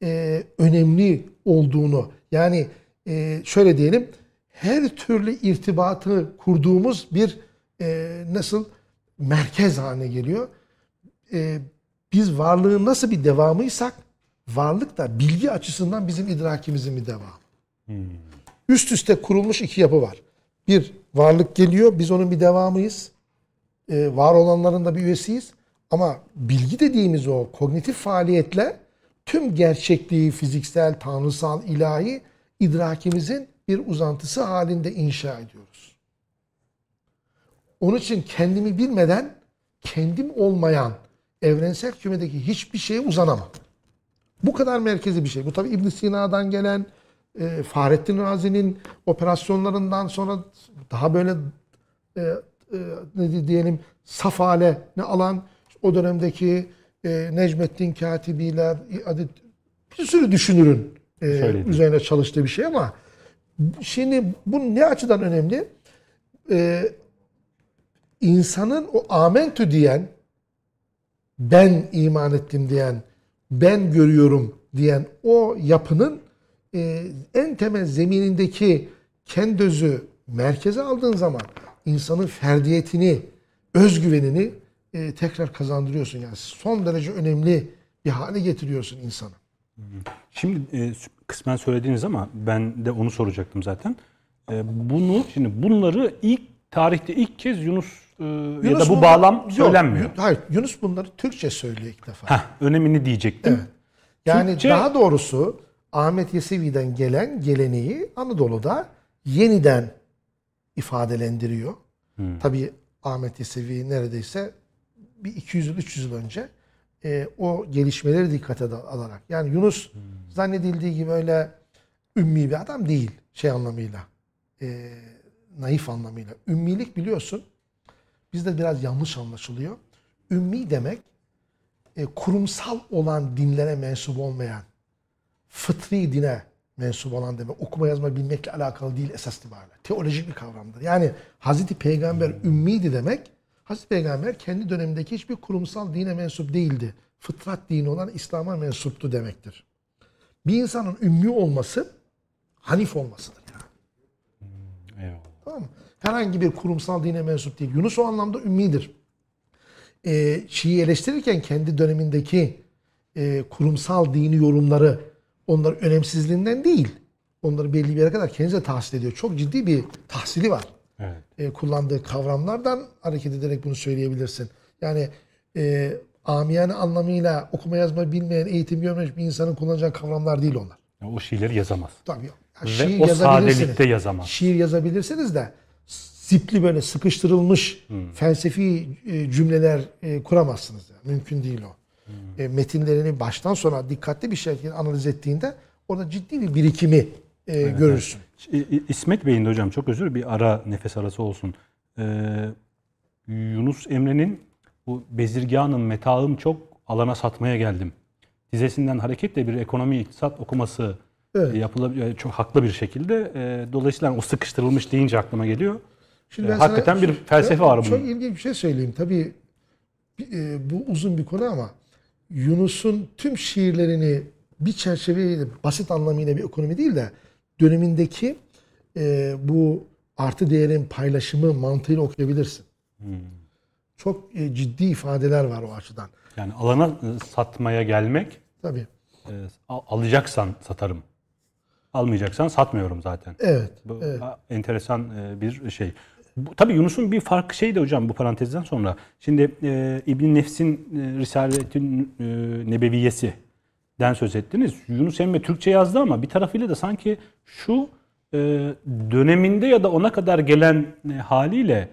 e, önemli olduğunu yani e, şöyle diyelim her türlü irtibatı kurduğumuz bir e, nasıl merkez haline geliyor. E, biz varlığın nasıl bir devamıysak varlık da bilgi açısından bizim idrakimizin bir devamı. Üst üste kurulmuş iki yapı var. Bir varlık geliyor biz onun bir devamıyız. E, var olanların da bir üyesiyiz. Ama bilgi dediğimiz o kognitif faaliyetle tüm gerçekliği fiziksel, tanrısal, ilahi idrakimizin bir uzantısı halinde inşa ediyoruz. Onun için kendimi bilmeden kendim olmayan evrensel kümedeki hiçbir şeye uzanamam. Bu kadar merkezi bir şey. Bu tabi İbn Sina'dan gelen e, Fahrettin Razi'nin operasyonlarından sonra daha böyle e, e, ne diyelim saf hale ne alan o dönemdeki e, Necmettin Katibiler, adet bir sürü düşünürün e, üzerine çalıştığı bir şey ama şimdi bu ne açıdan önemli? E, insanın o amentü diyen, ben iman ettim diyen, ben görüyorum diyen o yapının e, en temel zeminindeki kendözü merkeze aldığın zaman insanın ferdiyetini, özgüvenini e, tekrar kazandırıyorsun. Yani son derece önemli bir hale getiriyorsun insanı. Şimdi e, kısmen söylediğiniz ama ben de onu soracaktım zaten. E, bunu şimdi bunları ilk tarihte ilk kez Yunus, e, ya da bu bunlar- bağlam Yok, söylenmiyor. Yu- hayır, Yunus bunları Türkçe söylüyor ilk defa. Heh, önemini diyecektim. Yani Türkçe- daha doğrusu Ahmet Yesevi'den gelen geleneği Anadolu'da yeniden ifadelendiriyor. Tabii Ahmet Yesevi neredeyse bir 200 yıl 300 yıl önce e, o gelişmeleri dikkate alarak. Yani Yunus zannedildiği gibi öyle ümmi bir adam değil şey anlamıyla. E, naif anlamıyla. Ümmilik biliyorsun bizde biraz yanlış anlaşılıyor. Ümmi demek e, kurumsal olan dinlere mensup olmayan, fıtri dine mensup olan demek. Okuma yazma bilmekle alakalı değil esas itibariyle. Teolojik bir kavramdır. Yani Hazreti Peygamber ümmiydi demek, Hazreti Peygamber kendi dönemindeki hiçbir kurumsal dine mensup değildi. Fıtrat dini olan İslam'a mensuptu demektir. Bir insanın ümmi olması, hanif olmasıdır yani. Eyvallah. Tamam mı? Herhangi bir kurumsal dine mensup değil. Yunus o anlamda ümmidir. Ee, Şii'yi eleştirirken kendi dönemindeki e, kurumsal dini yorumları onların önemsizliğinden değil. Onları belli bir yere kadar kendisi de tahsil ediyor. Çok ciddi bir tahsili var. Evet. E, kullandığı kavramlardan hareket ederek bunu söyleyebilirsin. Yani e, amiyane anlamıyla okuma yazma bilmeyen, eğitim görmemiş bir insanın kullanacağı kavramlar değil onlar. O şiirleri yazamaz. Tabii. Ya, Ve şiir o sadelikte yazamaz. Şiir yazabilirsiniz de zipli böyle sıkıştırılmış felsefi e, cümleler e, kuramazsınız. Yani. Mümkün değil o. E, metinlerini baştan sona dikkatli bir şekilde analiz ettiğinde orada ciddi bir birikimi e, görürsün. İsmet Bey'in de hocam çok özür bir ara nefes arası olsun. Ee, Yunus Emre'nin bu bezirganın metağım çok alana satmaya geldim. Dizesinden hareketle bir ekonomi iktisat okuması Evet. yapılabiliyor. Çok haklı bir şekilde. Ee, dolayısıyla o sıkıştırılmış deyince aklıma geliyor. Şimdi ben hakikaten sana bir çok- felsefe var Çok bunun. ilginç bir şey söyleyeyim. Tabii e, bu uzun bir konu ama Yunus'un tüm şiirlerini bir çerçeveyle basit anlamıyla bir ekonomi değil de dönemindeki e, bu artı değerin paylaşımı mantığıyla okuyabilirsin. Çok e, ciddi ifadeler var o açıdan. Yani alana e, satmaya gelmek Tabii. e, al- alacaksan satarım. Almayacaksan satmıyorum zaten. Evet. Bu evet. enteresan e, bir şey. bu, tabii Yunus'un bir farkı şey de hocam bu parantezden sonra. Şimdi e, İbn Nefs'in e, Risaletin e, Nebeviyesi den söz ettiniz. Yunus Emre Türkçe yazdı ama bir tarafıyla da sanki şu e, döneminde ya da ona kadar gelen e, haliyle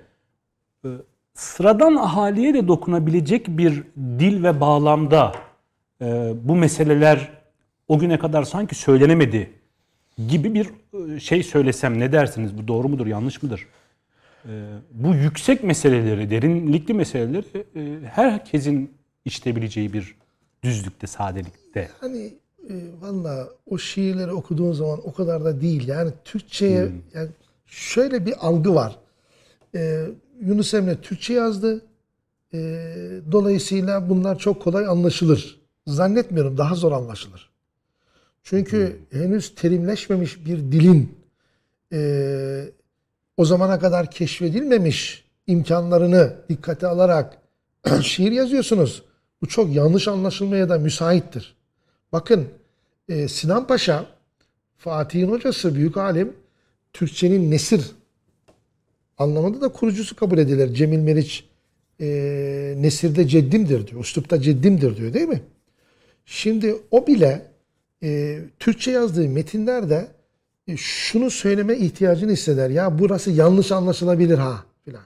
e, sıradan ahaliye de dokunabilecek bir dil ve bağlamda e, bu meseleler o güne kadar sanki söylenemedi gibi bir e, şey söylesem ne dersiniz? Bu doğru mudur, yanlış mıdır? E, bu yüksek meseleleri, derinlikli meseleleri e, herkesin işitebileceği bir düzlükte, sadelikte. Hani e, valla o şiirleri okuduğun zaman o kadar da değil. Yani Türkçe'ye yani şöyle bir algı var. E, Yunus Emre Türkçe yazdı. E, dolayısıyla bunlar çok kolay anlaşılır. Zannetmiyorum daha zor anlaşılır. Çünkü henüz terimleşmemiş bir dilin e, o zamana kadar keşfedilmemiş imkanlarını dikkate alarak şiir yazıyorsunuz. Bu çok yanlış anlaşılmaya da müsaittir. Bakın e, Sinan Paşa, Fatih'in hocası, büyük alim, Türkçenin nesir anlamında da kurucusu kabul edilir. Cemil Meriç e, nesirde ceddimdir diyor. Üslupta ceddimdir diyor değil mi? Şimdi o bile e, Türkçe yazdığı metinlerde e, şunu söyleme ihtiyacını hisseder. Ya burası yanlış anlaşılabilir ha filan.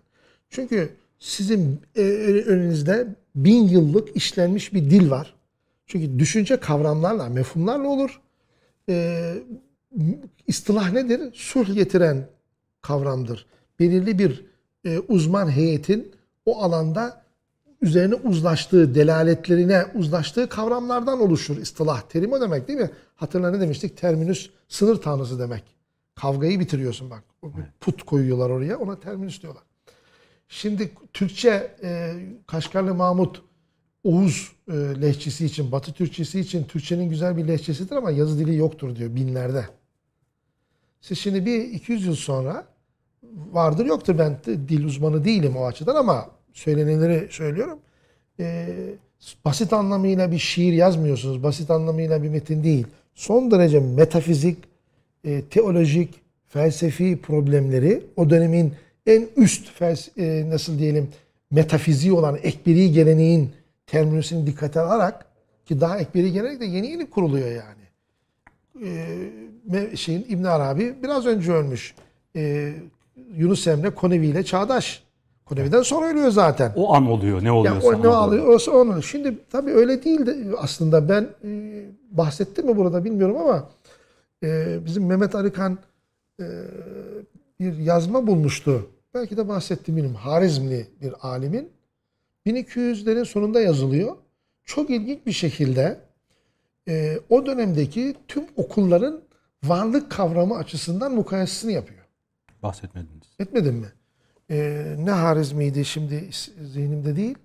Çünkü sizin e, önünüzde bin yıllık işlenmiş bir dil var. Çünkü düşünce kavramlarla, mefhumlarla olur. E, istilah nedir? Sulh getiren kavramdır. Belirli bir e, uzman heyetin o alanda üzerine uzlaştığı, delaletlerine uzlaştığı kavramlardan oluşur istilah. Terim o demek değil mi? Hatırla ne demiştik? Terminüs sınır tanrısı demek. Kavgayı bitiriyorsun bak. Put koyuyorlar oraya. Ona terminüs diyorlar. Şimdi Türkçe e, Kaşgarlı Mahmut Oğuz e, lehçesi için, Batı Türkçesi için Türkçenin güzel bir lehçesidir ama yazı dili yoktur diyor binlerde. Siz şimdi bir 200 yıl sonra vardır yoktur ben dil uzmanı değilim o açıdan ama söylenenleri söylüyorum. E, basit anlamıyla bir şiir yazmıyorsunuz. Basit anlamıyla bir metin değil. Son derece metafizik, e, teolojik, felsefi problemleri o dönemin en üst e, nasıl diyelim metafiziği olan ekberi geleneğin terminolojisini dikkate alarak ki daha ekberi gelenek de yeni yeni kuruluyor yani. E, şeyin İbn Arabi biraz önce ölmüş. E, Yunus Emre Konevi ile çağdaş. Konevi'den sonra ölüyor zaten. O an oluyor, ne Ya oluyorsa. o ne oluyor. alıyorsa onu. Şimdi tabii öyle değil de aslında ben e, bahsettim mi burada bilmiyorum ama e, bizim Mehmet Arıkan e, bir yazma bulmuştu. Belki de bahsettim bilmiyorum. Harizmli bir alimin. 1200'lerin sonunda yazılıyor. Çok ilginç bir şekilde e, o dönemdeki tüm okulların varlık kavramı açısından mukayesesini yapıyor. Bahsetmediniz. Etmedim mi? Ee, ne Harizmiydi şimdi zihnimde değil.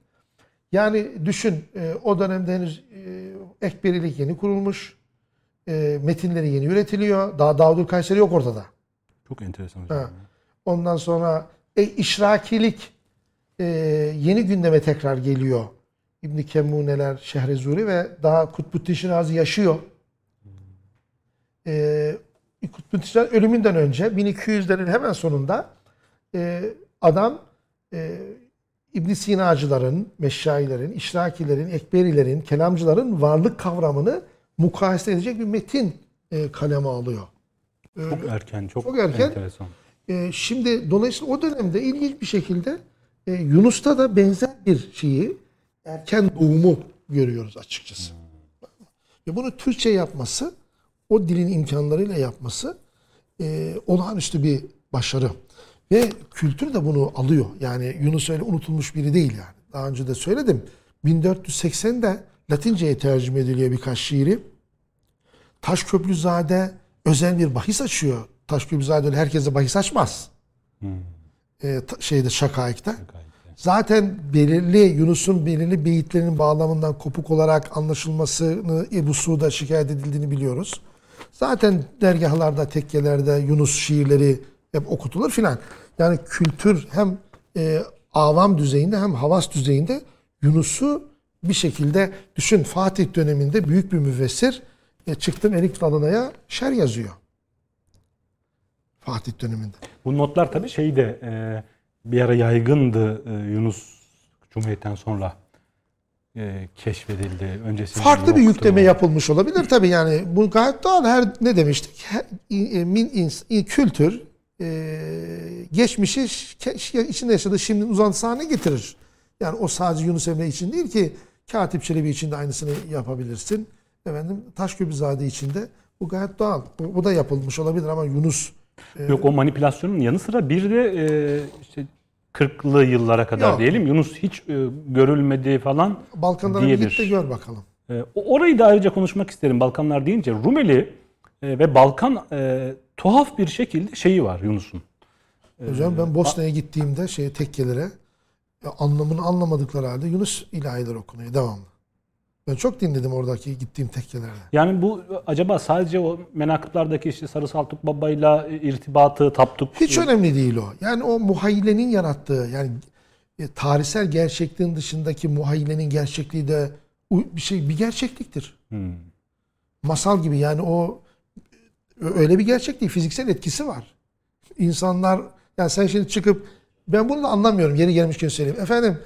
Yani düşün e, o dönemde henüz e, ekberilik yeni kurulmuş. E, metinleri yeni üretiliyor. Daha Davudül Kayseri yok ortada. Çok enteresan hocam. Ha. Ondan sonra e, işrakilik e, yeni gündeme tekrar geliyor. İbn Kemuneler, Şehrezuri ve daha Kutbuddin Şirazi yaşıyor. E, Kutbuddin Şirazi ölümünden önce 1200'lerin hemen sonunda e, adam e, İbn Sinacıların, Meşşailerin, İşrakilerin, Ekberilerin, Kelamcıların varlık kavramını mukayese edecek bir metin e, kaleme alıyor. Çok erken, çok, Çok erken. enteresan. E, şimdi dolayısıyla o dönemde ilginç bir şekilde e, Yunus'ta da benzer bir şeyi erken doğumu görüyoruz açıkçası. Ve bunu Türkçe yapması, o dilin imkanlarıyla yapması e, olağanüstü bir başarı. Ve kültür de bunu alıyor. Yani Yunus öyle unutulmuş biri değil yani. Daha önce de söyledim. 1480'de Latinceye tercüme ediliyor birkaç şiiri. Taşköprüzade özel bir bahis açıyor. Taşköprüzade öyle herkese bahis açmaz. Ee, ta- şeyde Şakaik'te. Zaten belirli Yunus'un belirli beyitlerinin bağlamından kopuk olarak anlaşılmasını Ebu Suud'a şikayet edildiğini biliyoruz. Zaten dergahlarda, tekkelerde Yunus şiirleri hep okutulur filan. Yani kültür hem e, avam düzeyinde hem havas düzeyinde Yunus'u bir şekilde düşün Fatih döneminde büyük bir müfessir e, çıktım Erik Dalına'ya şer yazıyor. Fatih döneminde. Bu notlar tabii şeyi de e, bir ara yaygındı e, Yunus Cumhuriyet'ten sonra e, keşfedildi. Öncesinde Farklı bir yükleme yapılmış olabilir tabii yani bu gayet doğal her ne demiştik Her- e, min, ins- in- kültür e, geçmişi içinde yaşadığı şimdinin uzantısı haline getirir. Yani o sadece Yunus Emre için değil ki Katip Çelebi için de aynısını yapabilirsin. Efendim Taşköprüzade için de bu gayet doğal. Bu, bu da yapılmış olabilir ama Yunus Yok o manipülasyonun yanı sıra bir de e, işte 40'lı yıllara kadar Yok. diyelim Yunus hiç e, görülmedi falan Balkanlara bir diyebilir. git de gör bakalım. E, orayı da ayrıca konuşmak isterim Balkanlar deyince. Rumeli e, ve Balkan e, tuhaf bir şekilde şeyi var Yunus'un. Hocam ben Bosna'ya gittiğimde şey tekkelere anlamını anlamadıkları halde Yunus ilahiler okunuyor devamlı. Ben çok dinledim oradaki gittiğim tekkelerde. Yani bu acaba sadece o menakıplardaki işte Sarı Saltuk Baba'yla e, irtibatı, taptuk Hiç önemli değil o. Yani o muhayyilenin yarattığı yani e, tarihsel gerçekliğin dışındaki muhayyilenin gerçekliği de bir şey bir gerçekliktir. Hmm. Masal gibi yani o öyle bir gerçek değil. Fiziksel etkisi var. İnsanlar yani sen şimdi çıkıp ben bunu da anlamıyorum yeri gelmişken söyleyeyim. Efendim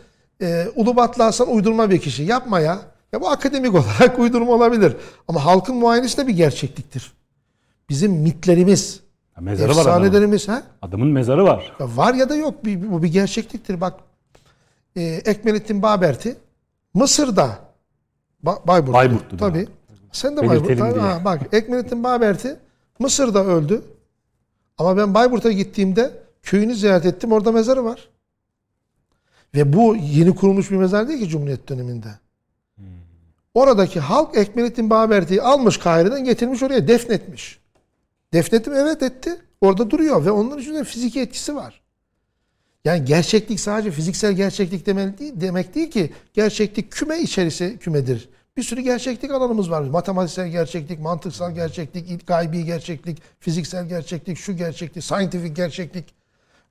e, Ulubatlı Hasan uydurma bir kişi. Yapma ya. Ya bu akademik olarak uydurma olabilir. Ama halkın muayenesi de bir gerçekliktir. Bizim mitlerimiz, Ya mezarı var adamın. efsanelerimiz ha? Adamın mezarı var. Ya var ya da yok. Bir- Bu bir gerçekliktir. Bak e, Ekmelettin Baberti Mısır'da ba- Bayburt'ta. Bayburt'tu Tabii. Sen de Belirtelim. Ha, bak Ekmelettin Baberti Mısır'da öldü. Ama ben Bayburt'a gittiğimde köyünü ziyaret ettim. Orada mezarı var. Ve bu yeni kurulmuş bir mezar değil ki Cumhuriyet döneminde. Oradaki halk Ekmelettin Baberti'yi almış Kahire'den getirmiş oraya defnetmiş. Defnetim evet etti. Orada duruyor ve onların üstünde fiziki etkisi var. Yani gerçeklik sadece fiziksel gerçeklik demek değil, demek değil ki gerçeklik küme içerisi kümedir. Bir sürü gerçeklik alanımız var. Matematiksel gerçeklik, mantıksal gerçeklik, gaybi gerçeklik, fiziksel gerçeklik, şu gerçeklik, scientific gerçeklik.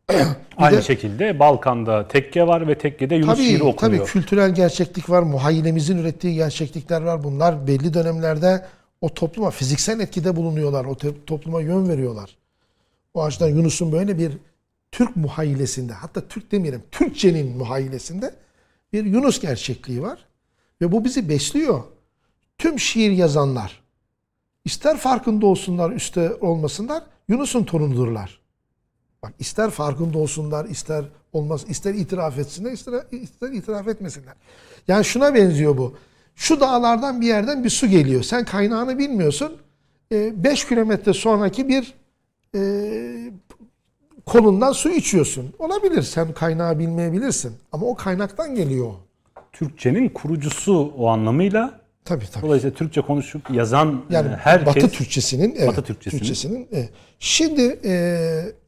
Aynı de- şekilde Balkan'da tekke var ve tekkede Yunus şiiri Tabii, tabii okunuyor. kültürel gerçeklik var, muhayyilemizin ürettiği gerçeklikler var. Bunlar belli dönemlerde o topluma fiziksel etkide bulunuyorlar, o topluma yön veriyorlar. O açıdan Yunus'un böyle bir Türk muhayyilesinde, hatta Türk demeyelim, Türkçenin muhayyilesinde bir Yunus gerçekliği var. Ve bu bizi besliyor. Tüm şiir yazanlar, ister farkında olsunlar, üstte olmasınlar, Yunus'un torunudurlar. Bak ister farkında olsunlar, ister olmaz, ister itiraf etsinler, ister, ister itiraf etmesinler. Yani şuna benziyor bu. Şu dağlardan bir yerden bir su geliyor. Sen kaynağını bilmiyorsun. 5 kilometre sonraki bir e, kolundan su içiyorsun. Olabilir. Sen kaynağı bilmeyebilirsin. Ama o kaynaktan geliyor. Türkçenin kurucusu o anlamıyla. Tabii tabii. Dolayısıyla Türkçe konuşup yazan Yani e, herkes Batı Türkçesinin, evet, Batı Türkçesinin. evet. Şimdi e,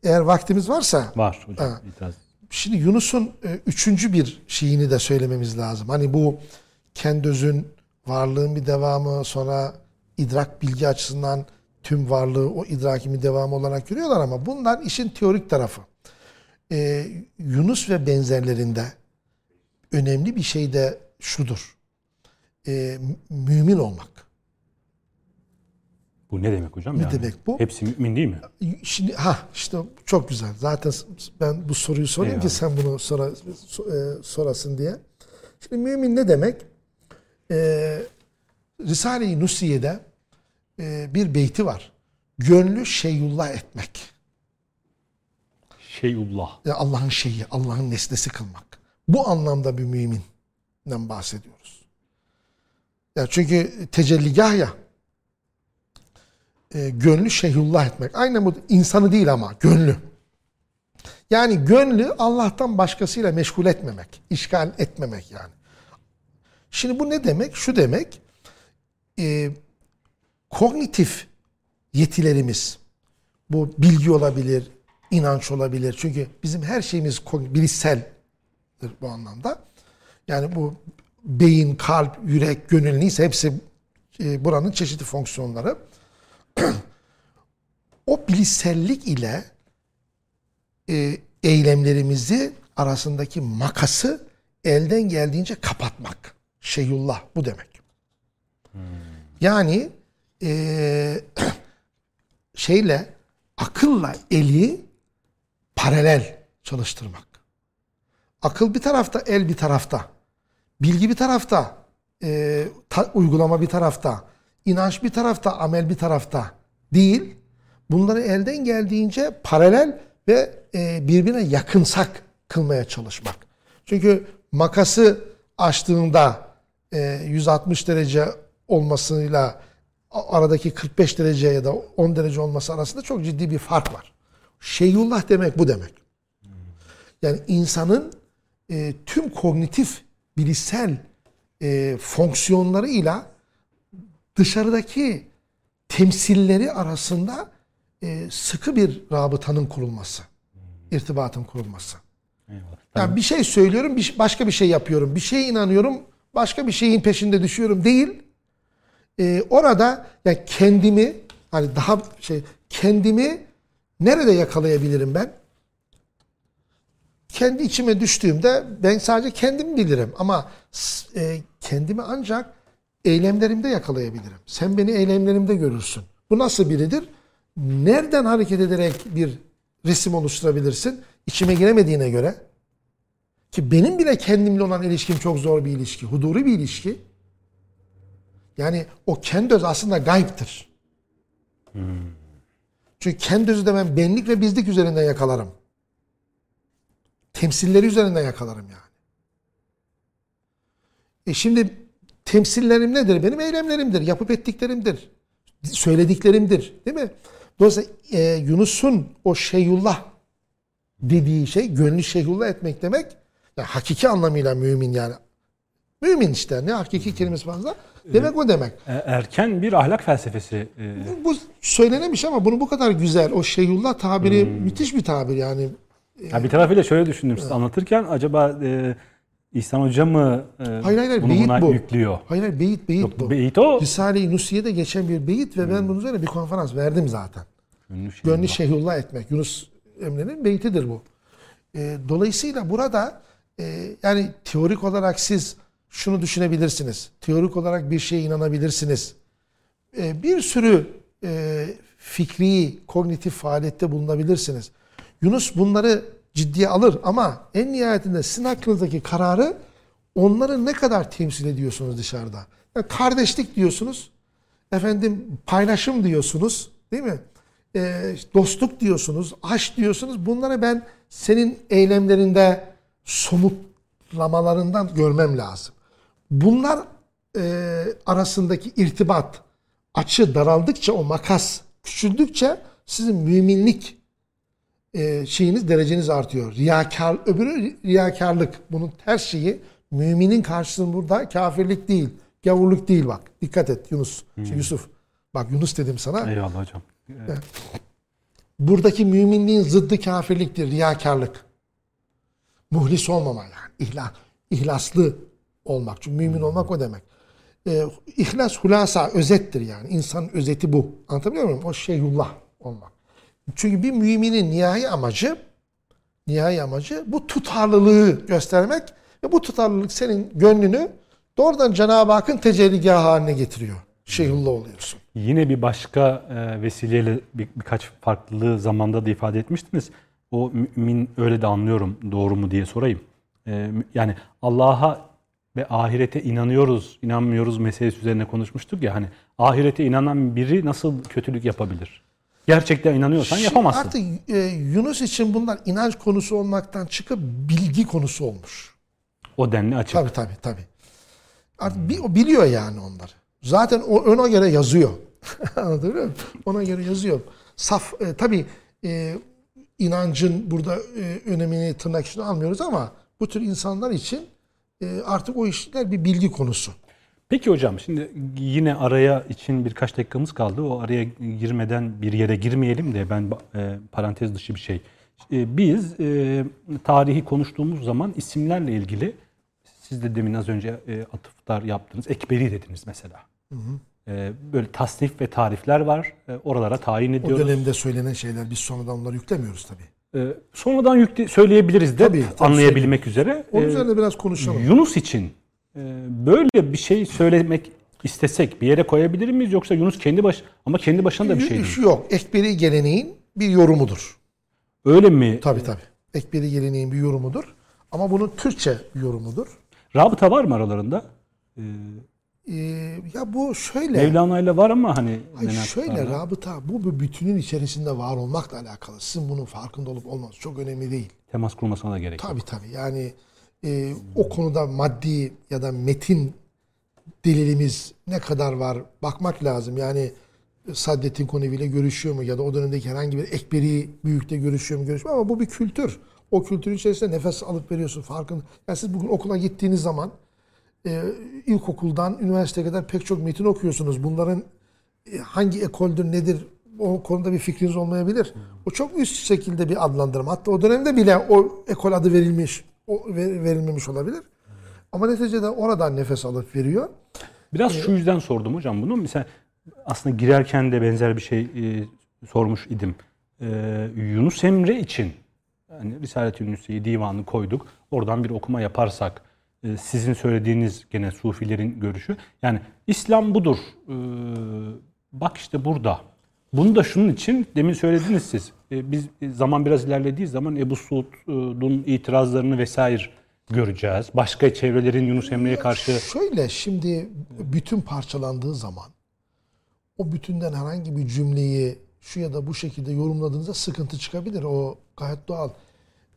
eğer vaktimiz varsa var hocam. Ha. itiraz. Şimdi Yunus'un e, üçüncü bir şeyini de söylememiz lazım. Hani bu kendözün varlığın bir devamı sonra idrak bilgi açısından tüm varlığı o idrakin bir devamı olarak görüyorlar ama bunlar işin teorik tarafı. E, Yunus ve benzerlerinde önemli bir şey de şudur. E, mümin olmak. Bu ne demek hocam? Ne yani? demek bu? Hepsi mümin değil mi? Şimdi ha işte çok güzel. Zaten ben bu soruyu sorayım ki sen bunu sonra so- e, sorasın diye. Şimdi mümin ne demek? Ee, Risale-i Nusiye'de e, bir beyti var. Gönlü şeyullah etmek. Şeyullah. Yani Allah'ın şeyi, Allah'ın nesnesi kılmak. Bu anlamda bir müminden bahsediyoruz. Ya çünkü tecelligah ya. E, gönlü şeyhullah etmek. Aynen bu insanı değil ama gönlü. Yani gönlü Allah'tan başkasıyla meşgul etmemek, işgal etmemek yani. Şimdi bu ne demek? Şu demek, e, kognitif yetilerimiz, bu bilgi olabilir, inanç olabilir. Çünkü bizim her şeyimiz bilişseldir bu anlamda. Yani bu beyin, kalp, yürek, gönül neyse hepsi e, buranın çeşitli fonksiyonları. o bilişsellik ile e, eylemlerimizi arasındaki makası elden geldiğince kapatmak. Şeyullah bu demek. Yani e, şeyle akılla eli paralel çalıştırmak. Akıl bir tarafta, el bir tarafta. Bilgi bir tarafta, e, ta- uygulama bir tarafta. inanç bir tarafta, amel bir tarafta. Değil. Bunları elden geldiğince paralel ve e, birbirine yakınsak kılmaya çalışmak. Çünkü makası açtığında e, 160 derece olmasıyla aradaki 45 derece ya da 10 derece olması arasında çok ciddi bir fark var. Şeyullah demek bu demek. Yani insanın e, tüm kognitif, bilişsel e, fonksiyonlarıyla dışarıdaki temsilleri arasında e, sıkı bir rabıtanın kurulması, irtibatın kurulması. Eyvallah. Yani bir şey söylüyorum, bir, başka bir şey yapıyorum. Bir şeye inanıyorum, başka bir şeyin peşinde düşüyorum değil. Ee, orada ya kendimi hani daha şey kendimi nerede yakalayabilirim ben? Kendi içime düştüğümde ben sadece kendimi bilirim ama e, kendimi ancak eylemlerimde yakalayabilirim. Sen beni eylemlerimde görürsün. Bu nasıl biridir? Nereden hareket ederek bir resim oluşturabilirsin? İçime giremediğine göre ki benim bile kendimle olan ilişkim çok zor bir ilişki. Huduri bir ilişki. Yani o kendi öz aslında gayiptir. Çünkü kendi özü de ben benlik ve bizlik üzerinden yakalarım. Temsilleri üzerinden yakalarım yani. E şimdi temsillerim nedir? Benim eylemlerimdir, yapıp ettiklerimdir. Söylediklerimdir. Değil mi? Dolayısıyla e, Yunus'un o şeyullah dediği şey gönlü şeyhullah etmek demek. Ya hakiki anlamıyla mümin yani. Mümin işte ne hakiki kelimesi fazla. Demek o demek. E, Erken bir ahlak felsefesi. e, Bu söylenemiş ama bunu bu kadar güzel. O şeyullah tabiri müthiş bir tabir yani. Ya bir tarafıyla şöyle düşündüm siz anlatırken acaba e, İhsan Hoca mı e, Hayır hayır bunu beyit buna bu. yüklüyor? Hayır hayır beyit beyit Yok, bu. beyit o. Risale-i Nusiye'de geçen bir beyit ve ben bunun üzerine bir konferans verdim zaten. Ünlü şey. Gönlü şeyhullah etmek. Yunus Emre'nin beytidir bu. E, dolayısıyla burada e, yani teorik olarak siz şunu düşünebilirsiniz. Teorik olarak bir şeye inanabilirsiniz. E, bir sürü e, fikri, kognitif faaliyette bulunabilirsiniz. Yunus bunları ciddiye alır ama en nihayetinde sizin hakkınızdaki kararı onları ne kadar temsil ediyorsunuz dışarıda. Yani kardeşlik diyorsunuz, efendim paylaşım diyorsunuz, değil mi? E, dostluk diyorsunuz, aşk diyorsunuz. Bunları ben senin eylemlerinde somutlamalarından görmem lazım. Bunlar e, arasındaki irtibat, açı daraldıkça o makas küçüldükçe sizin müminlik e, şeyiniz dereceniz artıyor. Riyakar öbürü riyakarlık. Bunun ters şeyi müminin karşısında burada kafirlik değil, gavurluk değil bak. Dikkat et Yunus. Şey, Yusuf. Bak Yunus dedim sana. Eyvallah hocam. Buradaki müminliğin zıddı kafirliktir, riyakarlık. Muhlis olmama yani. İhla, ihlaslı olmak. Çünkü mümin olmak o demek. Ee, ihlas hulasa özettir yani. İnsanın özeti bu. Anlatabiliyor muyum? O şeyhullah olmak. Çünkü bir müminin nihai amacı nihai amacı bu tutarlılığı göstermek ve bu tutarlılık senin gönlünü doğrudan Cenab-ı Hakk'ın tecelligahı haline getiriyor. Şeyhullah oluyorsun. Yine bir başka e, vesileyle bir, birkaç farklı zamanda da ifade etmiştiniz. O mümin öyle de anlıyorum doğru mu diye sorayım. E, yani Allah'a ve ahirete inanıyoruz, inanmıyoruz meselesi üzerine konuşmuştuk ya hani ahirete inanan biri nasıl kötülük yapabilir? Gerçekten inanıyorsan Şimdi yapamazsın. Artık e, Yunus için bunlar inanç konusu olmaktan çıkıp bilgi konusu olmuş. O denli açık. Tabii tabii tabii. Artık bi- o biliyor yani onları. Zaten o ona göre yazıyor. Anlatabiliyor muyum? Ona göre yazıyor. Saf e, tabii e, inancın burada e, önemini tırnak içine almıyoruz ama bu tür insanlar için e, artık o işler bir bilgi konusu. Peki hocam şimdi yine araya için birkaç dakikamız kaldı. O araya girmeden bir yere girmeyelim de ben e, parantez dışı bir şey. E, biz e, tarihi konuştuğumuz zaman isimlerle ilgili siz de demin az önce e, atıflar yaptınız. Ekberi dediniz mesela. E, böyle tasnif ve tarifler var. E, oralara tayin O ediyoruz. dönemde söylenen şeyler biz sonradan onları yüklemiyoruz tabii. E, sonradan yükle, söyleyebiliriz de Tabii, tabii, anlayabilmek üzere. Onun E, üzerine biraz konuşalım. Yunus için böyle bir şey söylemek istesek bir yere koyabilir miyiz yoksa Yunus kendi baş ama kendi başına da bir şey değil. Yok. Ekberi geleneğin bir yorumudur. Öyle mi? Tabii tabii. Ekberi geleneğin bir yorumudur. Ama bunun Türkçe bir yorumudur. Rabıta var mı aralarında? Ee, Ee, ya bu şöyle. Mevlana ile var ama hani Hayır, şöyle rabıta bu bir bütünün içerisinde var olmakla alakalı. Sizin bunun farkında olup olmaması çok önemli değil. temas kurmasına da gerek yok. Tabii tabii. Yani e, o konuda maddi ya da metin delilimiz ne kadar var bakmak lazım. Yani Saddettin Konevi ile görüşüyor mu ya da o dönemdeki herhangi bir ekberi büyükle görüşüyor mu görüşmüyor ama bu bir kültür. O kültürün içerisinde nefes alıp veriyorsun farkın. Yani siz bugün okula gittiğiniz zaman e, ilkokuldan üniversiteye kadar pek çok metin okuyorsunuz. Bunların e, hangi ekoldür nedir o konuda bir fikriniz olmayabilir. O çok üst şekilde bir adlandırma. Hatta o dönemde bile o ekol adı verilmiş, o ver- verilmemiş olabilir. Ama neticede oradan nefes alıp veriyor. Biraz şu yüzden sordum hocam bunu. Mesela aslında girerken de benzer bir şey e, sormuş idim. Ee, Yunus Emre için yani Risalet-i Yunus'u divanı koyduk. Oradan bir okuma yaparsak e, sizin söylediğiniz gene Sufilerin görüşü. Yani İslam budur. Ee, bak işte burada. Bunu da şunun için demin söylediniz siz. E, biz zaman biraz ilerlediği zaman Ebu Suud'un itirazlarını vesaire göreceğiz. Başka çevrelerin Yunus Emre'ye karşı Şöyle şimdi bütün parçalandığı zaman o bütünden herhangi bir cümleyi şu ya da bu şekilde yorumladığınızda sıkıntı çıkabilir. O gayet doğal.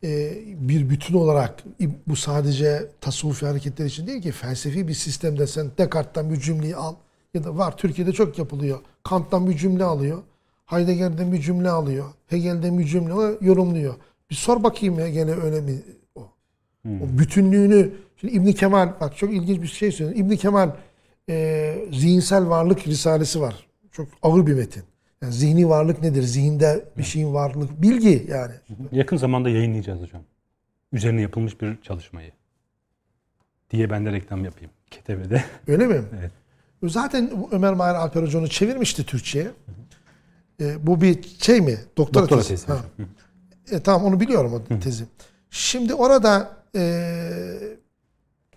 Ee, bir bütün olarak bu sadece tasavvufi hareketler için değil ki felsefi bir sistemde sen Descartes'ten bir cümleyi al ya da var Türkiye'de çok yapılıyor. Kant'tan bir cümle alıyor. Heidegger'den bir cümle alıyor. Hegel'den bir cümle alıyor, yorumluyor. Bir sor bakayım Hegel'e öyle mi o? O bütünlüğünü şimdi İbn Kemal bak çok ilginç bir şey söylüyor. İbn Kemal e, zihinsel varlık risalesi var. Çok ağır bir metin. Yani zihni varlık nedir? Zihinde bir şeyin varlık bilgi yani. Yakın zamanda yayınlayacağız hocam. Üzerine yapılmış bir çalışmayı. Diye ben de reklam yapayım. KTV'de. Öyle mi? Evet. Zaten Ömer Mahir Alper Hoca onu çevirmişti Türkçe'ye. E, bu bir şey mi? Doktora, Doktora tezi. tezi Ha. E, tamam onu biliyorum o tezi. Şimdi orada e,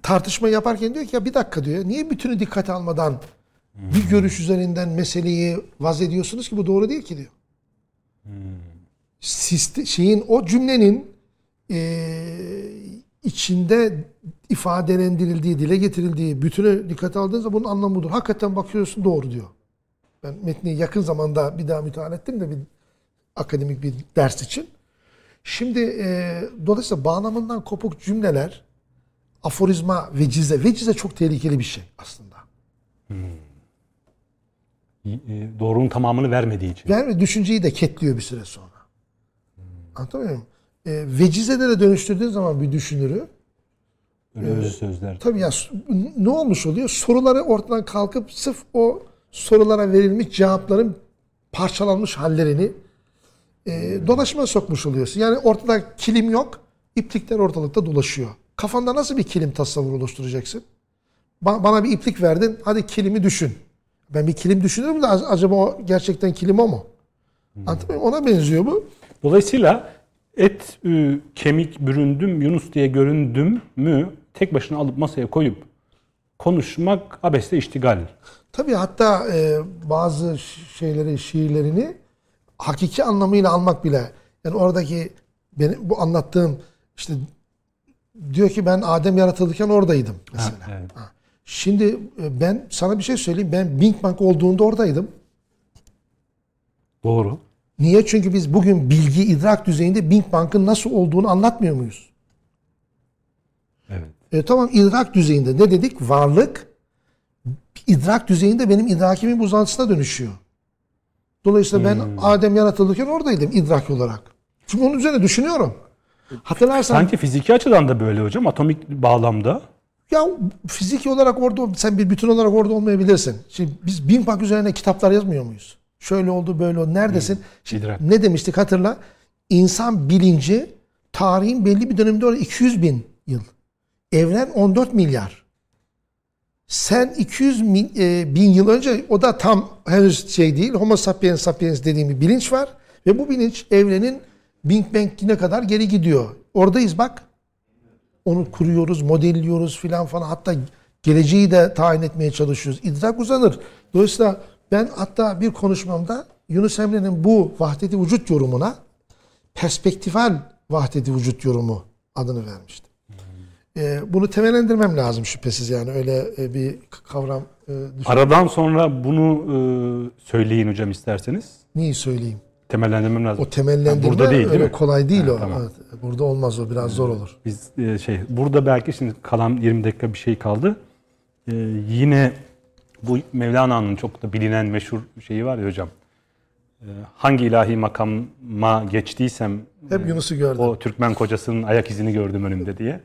tartışma yaparken diyor ki ya bir dakika diyor. Niye bütünü dikkate almadan bir görüş üzerinden meseleyi vaz ediyorsunuz ki bu doğru değil ki diyor. Siste- şeyin o cümlenin e, içinde ifadelendirildiği, dile getirildiği bütünü dikkate aldığınızda bunun anlamı budur. Hakikaten bakıyorsun doğru diyor. Ben metni yakın zamanda bir daha müteala ettim de bir akademik bir ders için. Şimdi e, dolayısıyla bağlamından kopuk cümleler, aforizma, vecize. Vecize çok tehlikeli bir şey aslında. E, Doğrunun tamamını vermediği için. Ve düşünceyi de ketliyor bir süre sonra. Anlatabiliyor muyum? E, vecizelere dönüştürdüğün zaman bir düşünürü, Öyle özlü sözler. tabii ya ne olmuş oluyor? Soruları ortadan kalkıp sırf o sorulara verilmiş cevapların parçalanmış hallerini e, dolaşıma sokmuş oluyorsun. Yani ortada kilim yok, iplikler ortalıkta dolaşıyor. Kafanda nasıl bir kilim tasavvuru oluşturacaksın? Ba- bana bir iplik verdin, hadi kilimi düşün. Ben bir kilim düşünürüm de ac- acaba o gerçekten kilim o mu? Muyum? Ona benziyor bu. Dolayısıyla et, kemik büründüm, Yunus diye göründüm mü tek başına alıp masaya koyup konuşmak abesle iştigal. Tabii hatta e, bazı şeyleri, şiirlerini hakiki anlamıyla almak bile. Yani oradaki benim bu anlattığım işte diyor ki ben Adem yaratılırken oradaydım mesela. Ha, evet. Ha. Şimdi e, ben sana bir şey söyleyeyim. Ben Big Bang olduğunda oradaydım. Doğru. Niye? Çünkü biz bugün bilgi, idrak düzeyinde Big Bang'ın nasıl olduğunu anlatmıyor muyuz? Evet. E, tamam idrak düzeyinde ne dedik? Varlık idrak düzeyinde benim idrakimin uzantısına dönüşüyor. Dolayısıyla ben Adem yaratılırken oradaydım idrak olarak. Çünkü onun üzerine düşünüyorum. Hatırlarsan Sanki fiziki açıdan da böyle hocam. Atomik bağlamda. ya fiziki olarak orada sen bir bütün olarak orada olmayabilirsin. Şimdi biz Big Bang üzerine kitaplar yazmıyor muyuz? Şöyle oldu böyle oldu. Neredesin? Şimdi idrak. ne demiştik hatırla. İnsan bilinci tarihin belli bir döneminde orada 200 bin. Evren 14 milyar. Sen 200 min- e, bin yıl önce o da tam henüz şey değil. Homo sapiens sapiens dediğim bir bilinç var. Ve bu bilinç evrenin Big Bang'ine kadar geri gidiyor. Oradayız bak. Onu kuruyoruz, modelliyoruz filan falan. Hatta geleceği de tayin etmeye çalışıyoruz. İdrak uzanır. Dolayısıyla ben hatta bir konuşmamda Yunus Emre'nin bu vahdeti vücut yorumuna perspektifal vahdeti vücut yorumu adını vermiştim. E, bunu temellendirmem lazım şüphesiz yani öyle e, bir kavram e, Aradan sonra bunu e, söyleyin hocam isterseniz. Neyi söyleyeyim? Temellendirmem lazım. O temellendirme Ha, burada değil, değil mi? kolay değil Ha, o. tamam. Evet, burada olmaz o biraz zor olur. Biz e, şey burada belki şimdi kalan 20 dakika bir şey kaldı. E, yine bu Mevlana'nın çok da bilinen meşhur şeyi var ya hocam. E, hangi ilahi makama geçtiysem Hep e, Yunus'u gördüm. o Türkmen kocasının ayak izini gördüm önümde diye.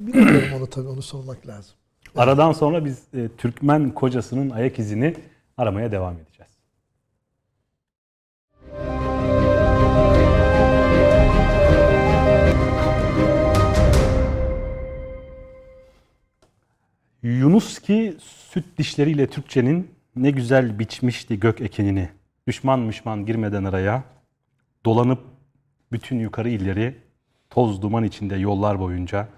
Bilmiyorum onu tabii onu sormak lazım. Aradan sonra biz e, Türkmen kocasının ayak izini aramaya devam edeceğiz. Yunus ki süt dişleriyle Türkçenin ne güzel biçmişti gök ekenini. Düşman müşman girmeden araya dolanıp bütün yukarı illeri toz duman içinde yollar boyunca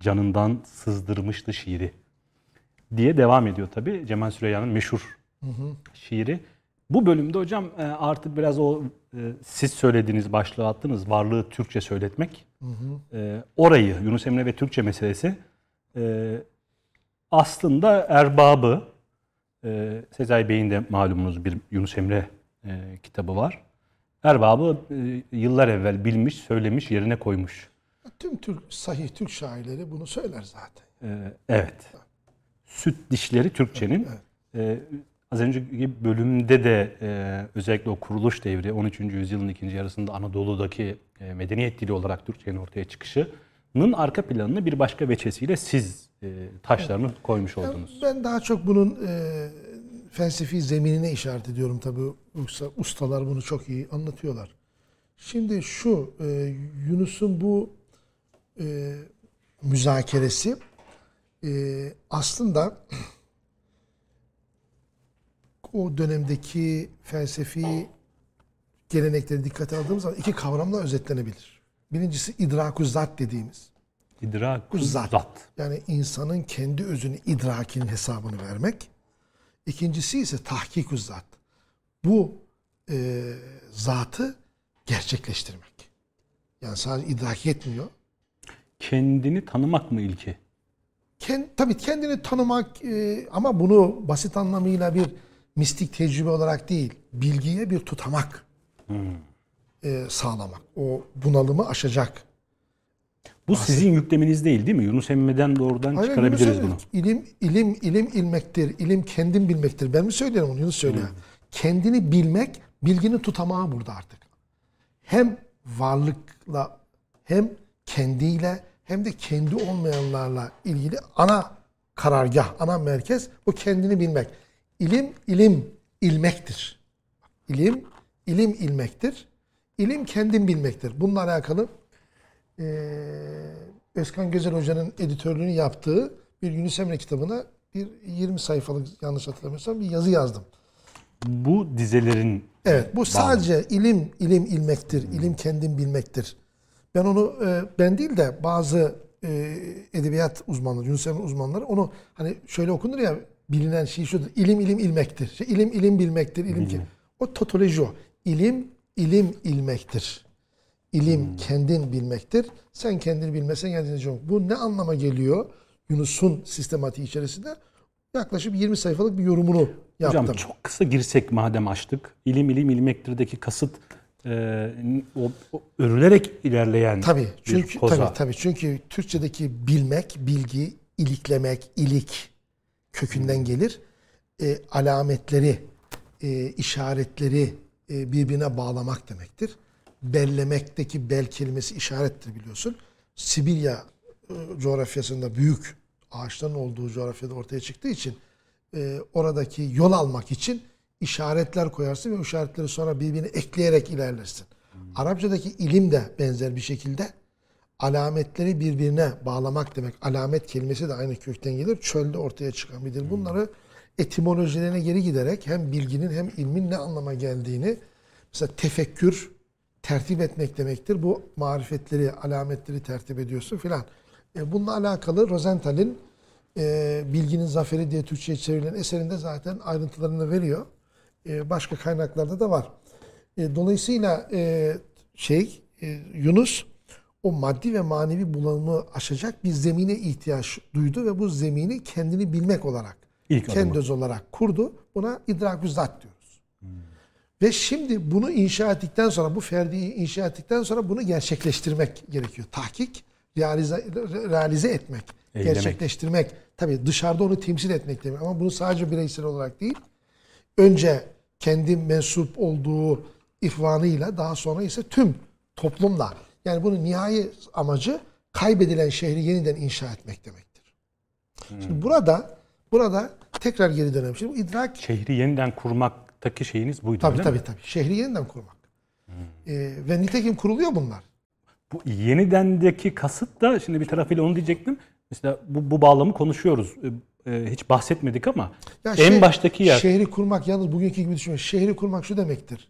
canından sızdırmıştı şiiri diye devam ediyor tabi Cemal Süreyya'nın meşhur şiiri. Bu bölümde hocam e, artık biraz o e, siz söylediğiniz başlığı attınız varlığı Türkçe söyletmek. E, Orayı Yunus Emre ve Türkçe meselesi aslında erbabı Sezai Bey'in de malumunuz bir Yunus Emre kitabı var. Erbabı yıllar evvel bilmiş, söylemiş, yerine koymuş. Tüm Türk sahih Türk şairleri bunu söyler zaten. Ee, evet. Süt dişleri Türkçenin. Ee, az önceki bölümde de e, özellikle o kuruluş devri 13. yüzyılın ikinci yarısında Anadolu'daki e, medeniyet dili olarak Türkçenin ortaya çıkışının arka planını bir başka veçesiyle siz e, taşlarını koymuş oldunuz. Ben daha çok bunun e, felsefi zeminine işaret ediyorum tabii. Yoksa ustalar bunu çok iyi anlatıyorlar. Şimdi şu e, Yunus'un bu e, müzakeresi e, aslında o dönemdeki felsefi gelenekleri dikkate aldığımız zaman iki kavramla özetlenebilir. Birincisi idrakü zat dediğimiz. İdrak Zat. zat. Yani insanın kendi özünü, idrakinin hesabını vermek. İkincisi ise tahkik zat. Bu e, zatı gerçekleştirmek. Yani sadece idrak etmiyor. Kendini tanımak mı ilki? Kend, tabii kendini tanımak e, ama bunu basit anlamıyla bir mistik tecrübe olarak değil, bilgiye bir tutamak e, sağlamak. O bunalımı aşacak. Bu sizin yükleminiz değil değil mi? Yunus Emre'den doğrudan Aynen, çıkarabiliriz Yunus bunu. İlim, ilim, ilim ilmektir. İlim kendin bilmektir. Ben mi söylüyorum onu? Yunus söylüyor. Kendini bilmek, bilginin tutamağı burada artık. Hem varlıkla, hem kendiyle, hem de kendi olmayanlarla ilgili ana karargah, ana merkez bu kendini bilmek. İlim, ilim ilmektir. İlim, ilim ilmektir. İlim kendin bilmektir. Bununla alakalı eee Özkan Gözel Hoca'nın editörlüğünü yaptığı bir Yunus Emre kitabına bir 20 sayfalık yanlış hatırlamıyorsam bir yazı yazdım. Bu dizelerin Evet bu sadece ilim ilim ilmektir. ilim kendin bilmektir. Ben onu e, ben değil de bazı e, edebiyat uzmanları, Yunus Emre uzmanları onu hani şöyle okunur ya bilinen şey şudur. İlim ilim ilmektir. Şey, ilim ilim bilmektir. ilim ki. O totoloji o. İlim ilim ilmektir. İlim kendin bilmektir. Sen kendini bilmesen kendini çok. Bu ne anlama geliyor? Yunus'un sistematiği içerisinde yaklaşık 20 sayfalık bir yorumunu yaptım. Hocam çok kısa girsek madem açtık. İlim ilim ilmektirdeki kasıt e, o, o örülerek ilerleyen Tabii bir çünkü koza. tabii tabii çünkü Türkçedeki bilmek, bilgi, iliklemek, ilik kökünden gelir. E, alametleri, e, işaretleri e, birbirine bağlamak demektir. Bellemekteki bel kelimesi işarettir biliyorsun. Sibirya e, coğrafyasında büyük ağaçların olduğu coğrafyada ortaya çıktığı için e, oradaki yol almak için işaretler koyarsın ve o işaretleri sonra birbirine ekleyerek ilerlersin. Arapçadaki ilim de benzer bir şekilde alametleri birbirine bağlamak demek. Alamet kelimesi de aynı kökten gelir. Çölde ortaya çıkan bir dil. Bunları etimolojilerine geri giderek hem bilginin hem ilmin ne anlama geldiğini mesela tefekkür tertip etmek demektir. Bu marifetleri, alametleri tertip ediyorsun filan. E, bununla alakalı Rosenthal'in e, Bilginin Zaferi diye Türkçe'ye çevrilen eserinde zaten ayrıntılarını veriyor. E, başka kaynaklarda da var. E, dolayısıyla e, şey Yunus o maddi ve manevi bulanımı aşacak bir zemine ihtiyaç duydu ve bu zemini kendini bilmek olarak, İlk kendi adımı. öz olarak kurdu. Buna idrak zat diyoruz. Ve şimdi bunu inşa ettikten sonra, bu ferdiyi inşa ettikten sonra bunu gerçekleştirmek gerekiyor. Tahkik, realize, re- realize etmek, Eylemek. gerçekleştirmek. Tabii dışarıda onu temsil etmek demek ama bunu sadece bireysel olarak değil, önce kendi mensup olduğu ihvanıyla daha sonra ise tüm toplumla. Yani bunun nihai amacı kaybedilen şehri yeniden inşa etmek demektir. Şimdi burada burada tekrar geri dönelim. Şimdi bu idrak Şehri yeniden kurmaktaki şeyiniz buydu tabii öyle tabii mi? tabii. Şehri yeniden kurmak. Ee, ve nitekim kuruluyor bunlar. Bu yenidendeki kasıt da şimdi bir tarafıyla onu diyecektim. Mesela bu, bu bağlamı konuşuyoruz. E, hiç bahsetmedik ama Ya en şeh- baştaki yer Şehri kurmak yalnız bugünkü gibi düşünmeyin. Şehri kurmak şu demektir.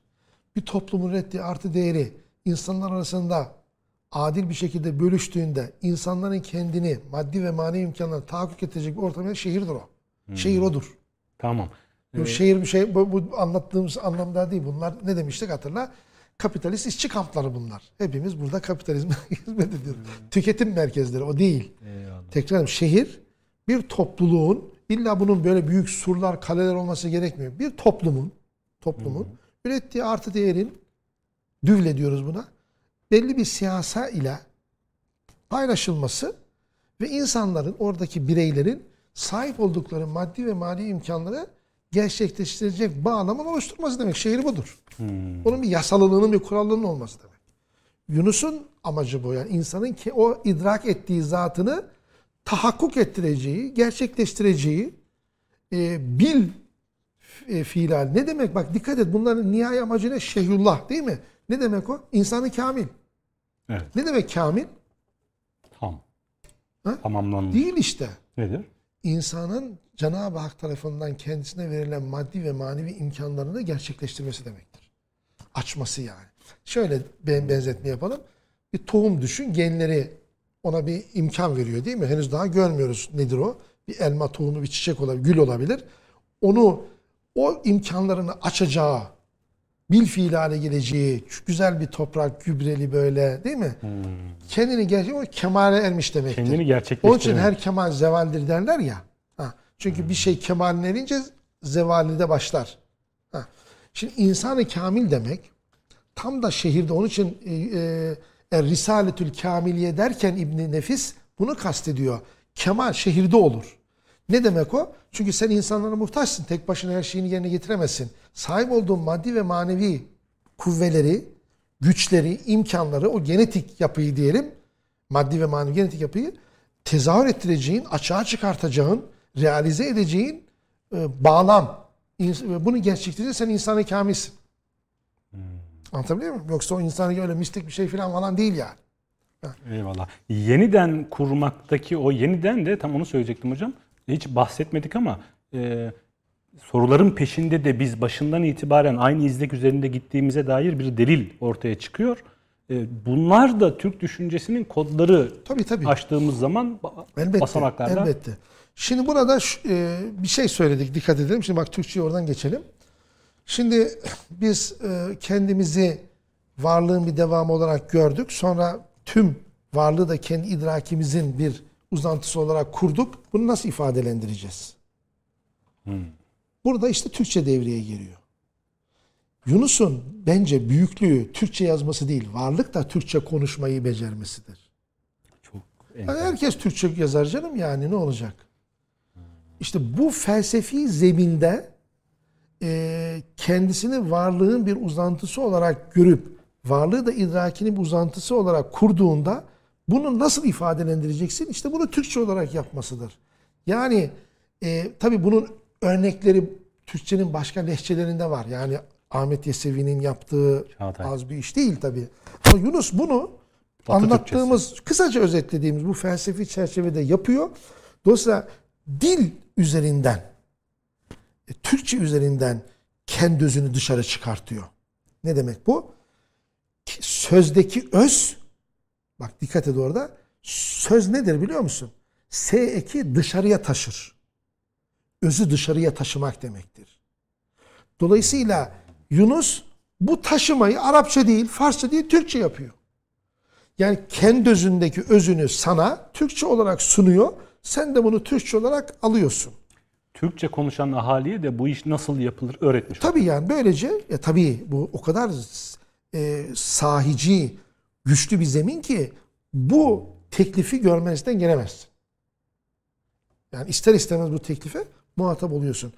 Bir toplumun ürettiği artı değeri insanlar arasında adil bir şekilde bölüştüğünde insanların kendini maddi ve manevi imkanlarını tahakkuk edecek bir ortam şehirdir o. Şehir odur. tamam. Bu şehir bir şey bu, bu anlattığımız anlamda değil. Bunlar ne demiştik hatırla? Kapitalist işçi kampları bunlar. Hepimiz burada kapitalizme hizmet ediyoruz. Tüketim merkezleri o değil. Eyvallah. Tekrar şehir bir topluluğun illa bunun böyle büyük surlar, kaleler olması gerekmiyor. Bir toplumun toplumun ürettiği artı değerin düvle diyoruz buna. Belli bir siyasa ile paylaşılması ve insanların oradaki bireylerin sahip oldukları maddi ve mali imkanları gerçekleştirecek bağlamın oluşturması demek. Şehir budur. Bunun bir yasalılığının, bir kurallığının olması demek. Yunus'un amacı bu. Yani insanın ki o idrak ettiği zatını tahakkuk ettireceği, gerçekleştireceği e, bil e, fiilal. Ne demek? Bak dikkat et bunların nihai amacı ne? Şehirullah değil mi? Ne demek o? İnsanı kamil. Evet. Ne demek kamil? Tam. Ha? Tamamlanmış. Değil işte. Nedir? İnsanın Cenab-ı Hak tarafından kendisine verilen maddi ve manevi imkanlarını gerçekleştirmesi demektir. Açması yani. Şöyle ben benzetme yapalım. Bir tohum düşün, genleri ona bir imkan veriyor değil mi? Henüz daha görmüyoruz nedir o. Bir elma tohumu, bir çiçek olabilir, gül olabilir. Onu o imkanlarını açacağı, bil fiil hale geleceği, güzel bir toprak, gübreli böyle değil mi? Kendini gerçek o kemale ermiş demektir. Kendini Onun için gerçekleştirmek. her kemal zevaldir derler ya. Ha. Çünkü bir şey kemaline erince zevalide başlar. Ha. Şimdi insanı kamil demek tam da şehirde onun için e, e, Er Risaletül Kamiliye derken İbn Nefis bunu kastediyor. Kemal şehirde olur. Ne demek o? Çünkü sen insanlara muhtaçsın. Tek başına her şeyini yerine getiremezsin. Sahip olduğun maddi ve manevi kuvveleri, güçleri, imkanları, o genetik yapıyı diyelim, maddi ve manevi genetik yapıyı tezahür ettireceğin, açığa çıkartacağın, realize edeceğin e, bağlam. Ve Bunu gerçekleştirince sen insanı kamilsin. Anlatabiliyor muyum? Yoksa o insanı öyle mistik bir şey falan falan değil yani. Eyvallah. Yeniden kurmaktaki o yeniden de tam onu söyleyecektim hocam. Hiç bahsetmedik ama e, soruların peşinde de biz başından itibaren aynı izlek üzerinde gittiğimize dair bir delil ortaya çıkıyor. E, bunlar da Türk düşüncesinin kodları Tabii tabii. açtığımız zaman Elbette. basamaklarda Elbette. Şimdi burada şu- e, bir şey söyledik dikkat edelim. Şimdi bak Türkçe'ye oradan geçelim. Şimdi biz e, kendimizi varlığın bir devamı olarak gördük. Sonra tüm varlığı da kendi idrakimizin bir uzantısı olarak kurduk. Bunu nasıl ifadelendireceğiz? Burada işte Türkçe devreye giriyor. Yunus'un bence büyüklüğü Türkçe yazması değil, varlık da Türkçe konuşmayı becermesidir. çok Yani herkes Türkçe yazar canım yani ne olacak? İşte bu felsefi zeminde e, kendisini varlığın bir uzantısı olarak görüp varlığı da idrakinin bir uzantısı olarak kurduğunda bunu nasıl ifadelendireceksin? İşte bunu Türkçe olarak yapmasıdır. Yani e, tabii bunun örnekleri Türkçenin başka lehçelerinde var. Yani Ahmet Yesevi'nin yaptığı Çağatay. az bir iş değil tabii. Ama Yunus bunu Batı anlattığımız, kısaca özetlediğimiz bu felsefi çerçevede yapıyor. Dolayısıyla dil üzerinden, e, Türkçe üzerinden kendi özünü dışarı çıkartıyor. Ne demek bu? Ki Sözdeki öz, bak dikkat et orada, söz nedir biliyor musun? S eki dışarıya taşır. Özü dışarıya taşımak demektir. Dolayısıyla Yunus bu taşımayı Arapça değil, Farsça değil, Türkçe yapıyor. Yani kendi özündeki özünü sana Türkçe olarak sunuyor. Sen de bunu Türkçe olarak alıyorsun. Türkçe konuşan ahaliye de bu iş nasıl yapılır öğretmiş. Tabii yani böylece ya tabii bu o kadar e, sahici, güçlü bir zemin ki bu teklifi görmezden gelemezsin. Yani ister istemez bu teklife muhatap oluyorsun.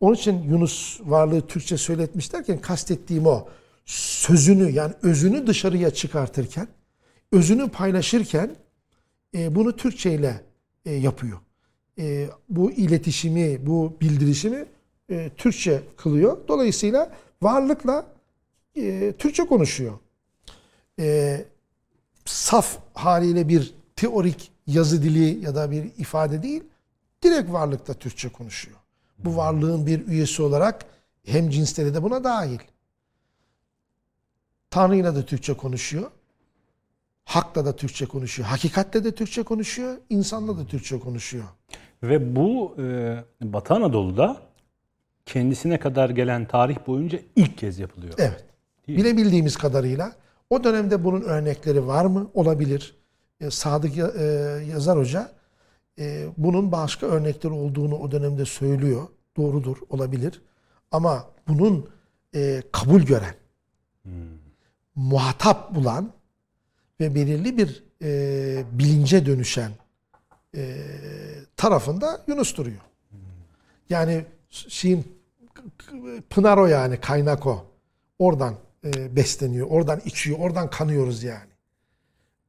Onun için Yunus varlığı Türkçe söyletmiş derken kastettiğim o. Sözünü yani özünü dışarıya çıkartırken, özünü paylaşırken e, bunu Türkçe ile e, yapıyor. E, bu iletişimi, bu bildirişimi e, Türkçe kılıyor. Dolayısıyla varlıkla e, Türkçe konuşuyor. E, saf haliyle bir teorik yazı dili ya da bir ifade değil, direkt varlıkla Türkçe konuşuyor. Bu varlığın bir üyesi olarak hem cinsleri de buna dahil. Tanrı'yla da Türkçe konuşuyor. Hakla da Türkçe konuşuyor. Hakikatle de Türkçe konuşuyor. insanla da Türkçe konuşuyor. Ve bu e, Batı Anadolu'da kendisine kadar gelen tarih boyunca ilk kez yapılıyor. Evet. Değil mi? Bilebildiğimiz kadarıyla o dönemde bunun örnekleri var mı? Olabilir. E, Sadık e, Yazar Hoca e, bunun başka örnekleri olduğunu o dönemde söylüyor. Doğrudur, olabilir. Ama bunun kabul gören, muhatap bulan ve belirli bir bilince dönüşen e, tarafında Yunus duruyor. Yani şeyin Pınar o yani kaynak o. Oradan e, besleniyor, oradan içiyor, oradan kanıyoruz yani.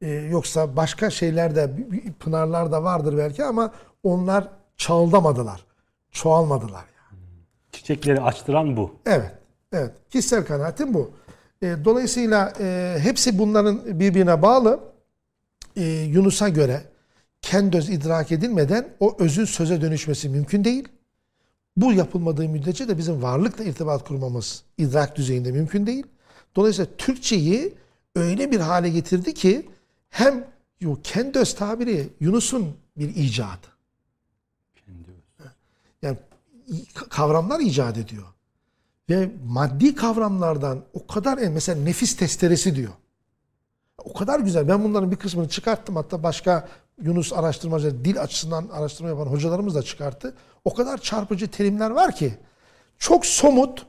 E, yoksa başka şeyler de pınarlar da vardır belki ama onlar çağıldamadılar. Çoğalmadılar yani. Çiçekleri açtıran bu. Evet. Evet. Kişisel kanaatim bu. E, dolayısıyla e, hepsi bunların birbirine bağlı. E, Yunus'a göre kendi öz idrak edilmeden o özün söze dönüşmesi mümkün değil. Bu yapılmadığı müddetçe de bizim varlıkla irtibat kurmamız idrak düzeyinde mümkün değil. Dolayısıyla Türkçeyi öyle bir hale getirdi ki hem yo, kendi öz tabiri Yunus'un bir icadı. Kendi Yani kavramlar icat ediyor. Ve maddi kavramlardan o kadar mesela nefis testeresi diyor. O kadar güzel. Ben bunların bir kısmını çıkarttım. Hatta başka Yunus araştırmacı, dil açısından araştırma yapan hocalarımız da çıkarttı. O kadar çarpıcı terimler var ki çok somut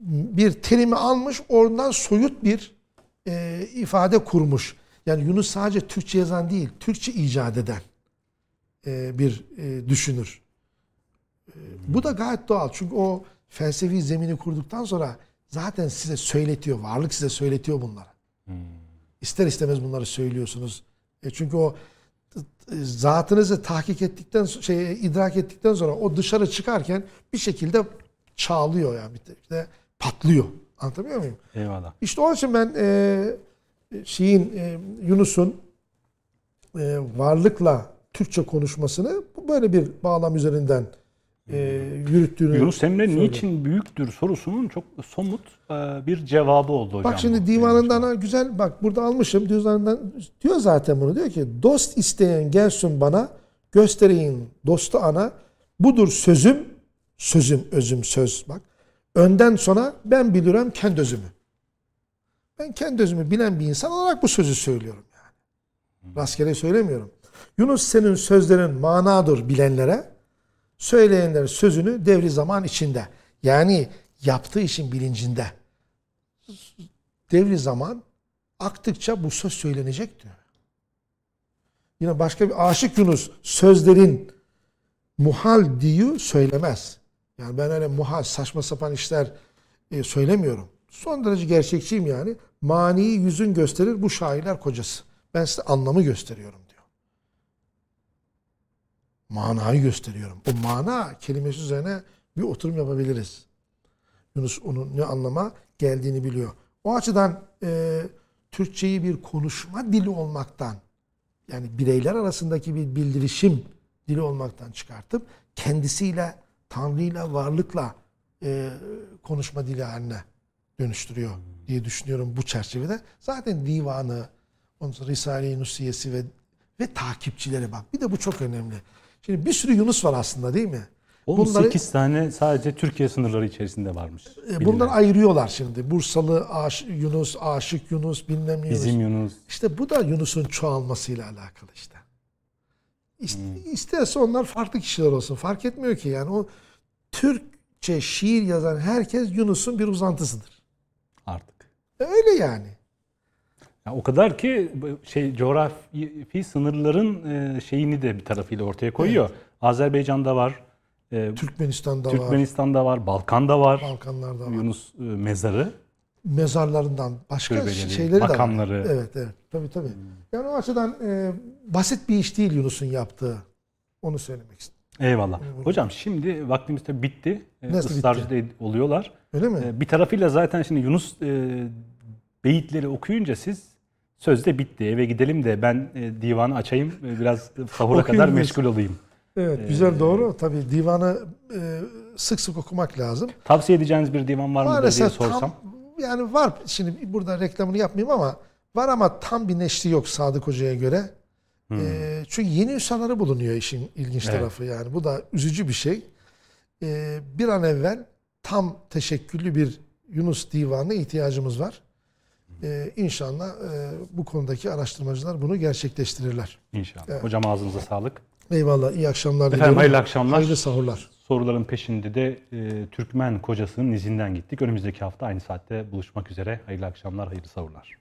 bir terimi almış, oradan soyut bir e, ifade kurmuş. Yani Yunus sadece Türkçe yazan değil, Türkçe icat eden e, bir e, düşünür. E, bu da gayet doğal. Çünkü o felsefi zemini kurduktan sonra zaten size söyletiyor. Varlık size söyletiyor bunları. İster istemez bunları söylüyorsunuz. E çünkü o zatınızı tahkik ettikten şey idrak ettikten sonra o dışarı çıkarken bir şekilde çağlıyor yani bir de patlıyor. Anlatabiliyor muyum? Eyvallah. İşte onun için ben e, şeyin e, Yunus'un e, varlıkla Türkçe konuşmasını böyle bir bağlam üzerinden e, yürüttüğünü Yunus Emre söylüyorum. niçin büyüktür sorusunun çok somut e, bir cevabı oldu hocam. Bak şimdi divanından ha, güzel bak burada almışım divanından diyor zaten bunu diyor ki dost isteyen gelsin bana göstereyim dostu ana budur sözüm sözüm özüm söz bak önden sonra ben bilirim kendi özümü. Ben kendi özümü bilen bir insan olarak bu sözü söylüyorum yani. Rastgele söylemiyorum. Yunus senin sözlerin manadır bilenlere söyleyenlerin sözünü devri zaman içinde. Yani yaptığı işin bilincinde devri zaman aktıkça bu söz söylenecek diyor. Yine başka bir aşık Yunus sözlerin muhal diyor söylemez. Yani ben öyle muhal saçma sapan işler e, söylemiyorum. Son derece gerçekçiyim yani. Maniyi yüzün gösterir bu şairler kocası. Ben size anlamı gösteriyorum. Manayı gösteriyorum. O mana kelimesi üzerine bir oturum yapabiliriz. Yunus onun ne anlama geldiğini biliyor. O açıdan e, Türkçeyi bir konuşma dili olmaktan yani bireyler arasındaki bir bildirişim dili olmaktan çıkartıp kendisiyle, Tanrı'yla, varlıkla e, konuşma dili haline dönüştürüyor diye düşünüyorum bu çerçevede. Zaten divanı, sonra Risale-i Nusiyesi ve ve takipçileri bak. Bir de bu çok önemli. Şimdi bir sürü Yunus var aslında değil mi? 18 tane sadece Türkiye sınırları içerisinde varmış. E. Bunları ayırıyorlar şimdi. Bursalı Aş, Yunus, Aşık Yunus, bilmem Yunus. Bizim Yunus. İşte bu da Yunus'un çoğalmasıyla alakalı işte. İst- Hmm. İsterse onlar farklı kişiler olsun. Fark etmiyor ki yani o Türkçe şiir yazan herkes Yunus'un bir uzantısıdır. artık. E, Öyle yani. Ya o kadar ki şey coğrafi sınırların e, şeyini de bir tarafıyla ortaya koyuyor. Azerbaycan'da var, e, Türkmenistan'da var, Türkmenistan'da var, Balkan'da var. Balkanlar'da var. Yunus e, mezarı. Mezarlarından başka Türbeleri, şeyleri makamları. de var. Evet, evet. Tabii tabii. Yani o açıdan e, basit bir iş değil Yunus'un yaptığı. Onu söylemek istedim. Eyvallah. Hocam şimdi vaktimiz de bitti. E, Nasıl ısrarcı da oluyorlar. Öyle mi? Bir tarafıyla zaten şimdi Yunus e, beyitleri okuyunca siz sözde bitti. Eve gidelim de ben e, divanı açayım. e, biraz sahura kadar meşgul olayım. Evet, güzel doğru. Tabii divanı e, sık sık okumak lazım. Tavsiye edeceğiniz bir divan var mıdır diye sorsam. tam yani var şimdi burada reklamını yapmayayım ama var ama tam bir neşri yok Sadık Hoca'ya göre. E, çünkü yeni üstaları bulunuyor işin ilginç Hmm. Evet. tarafı yani. Bu da üzücü bir şey. E, bir an evvel tam teşekküllü bir Yunus divanına ihtiyacımız var. E, inşallah e, bu konudaki araştırmacılar bunu gerçekleştirirler. İnşallah. Hocam ağzınıza sağlık. Eyvallah, iyi akşamlar Efendim diliyorum. hayırlı akşamlar. Hayırlı sahurlar. Soruların peşinde de e, Türkmen kocasının izinden gittik. Önümüzdeki hafta aynı saatte buluşmak üzere. Hayırlı akşamlar, hayırlı savurlar.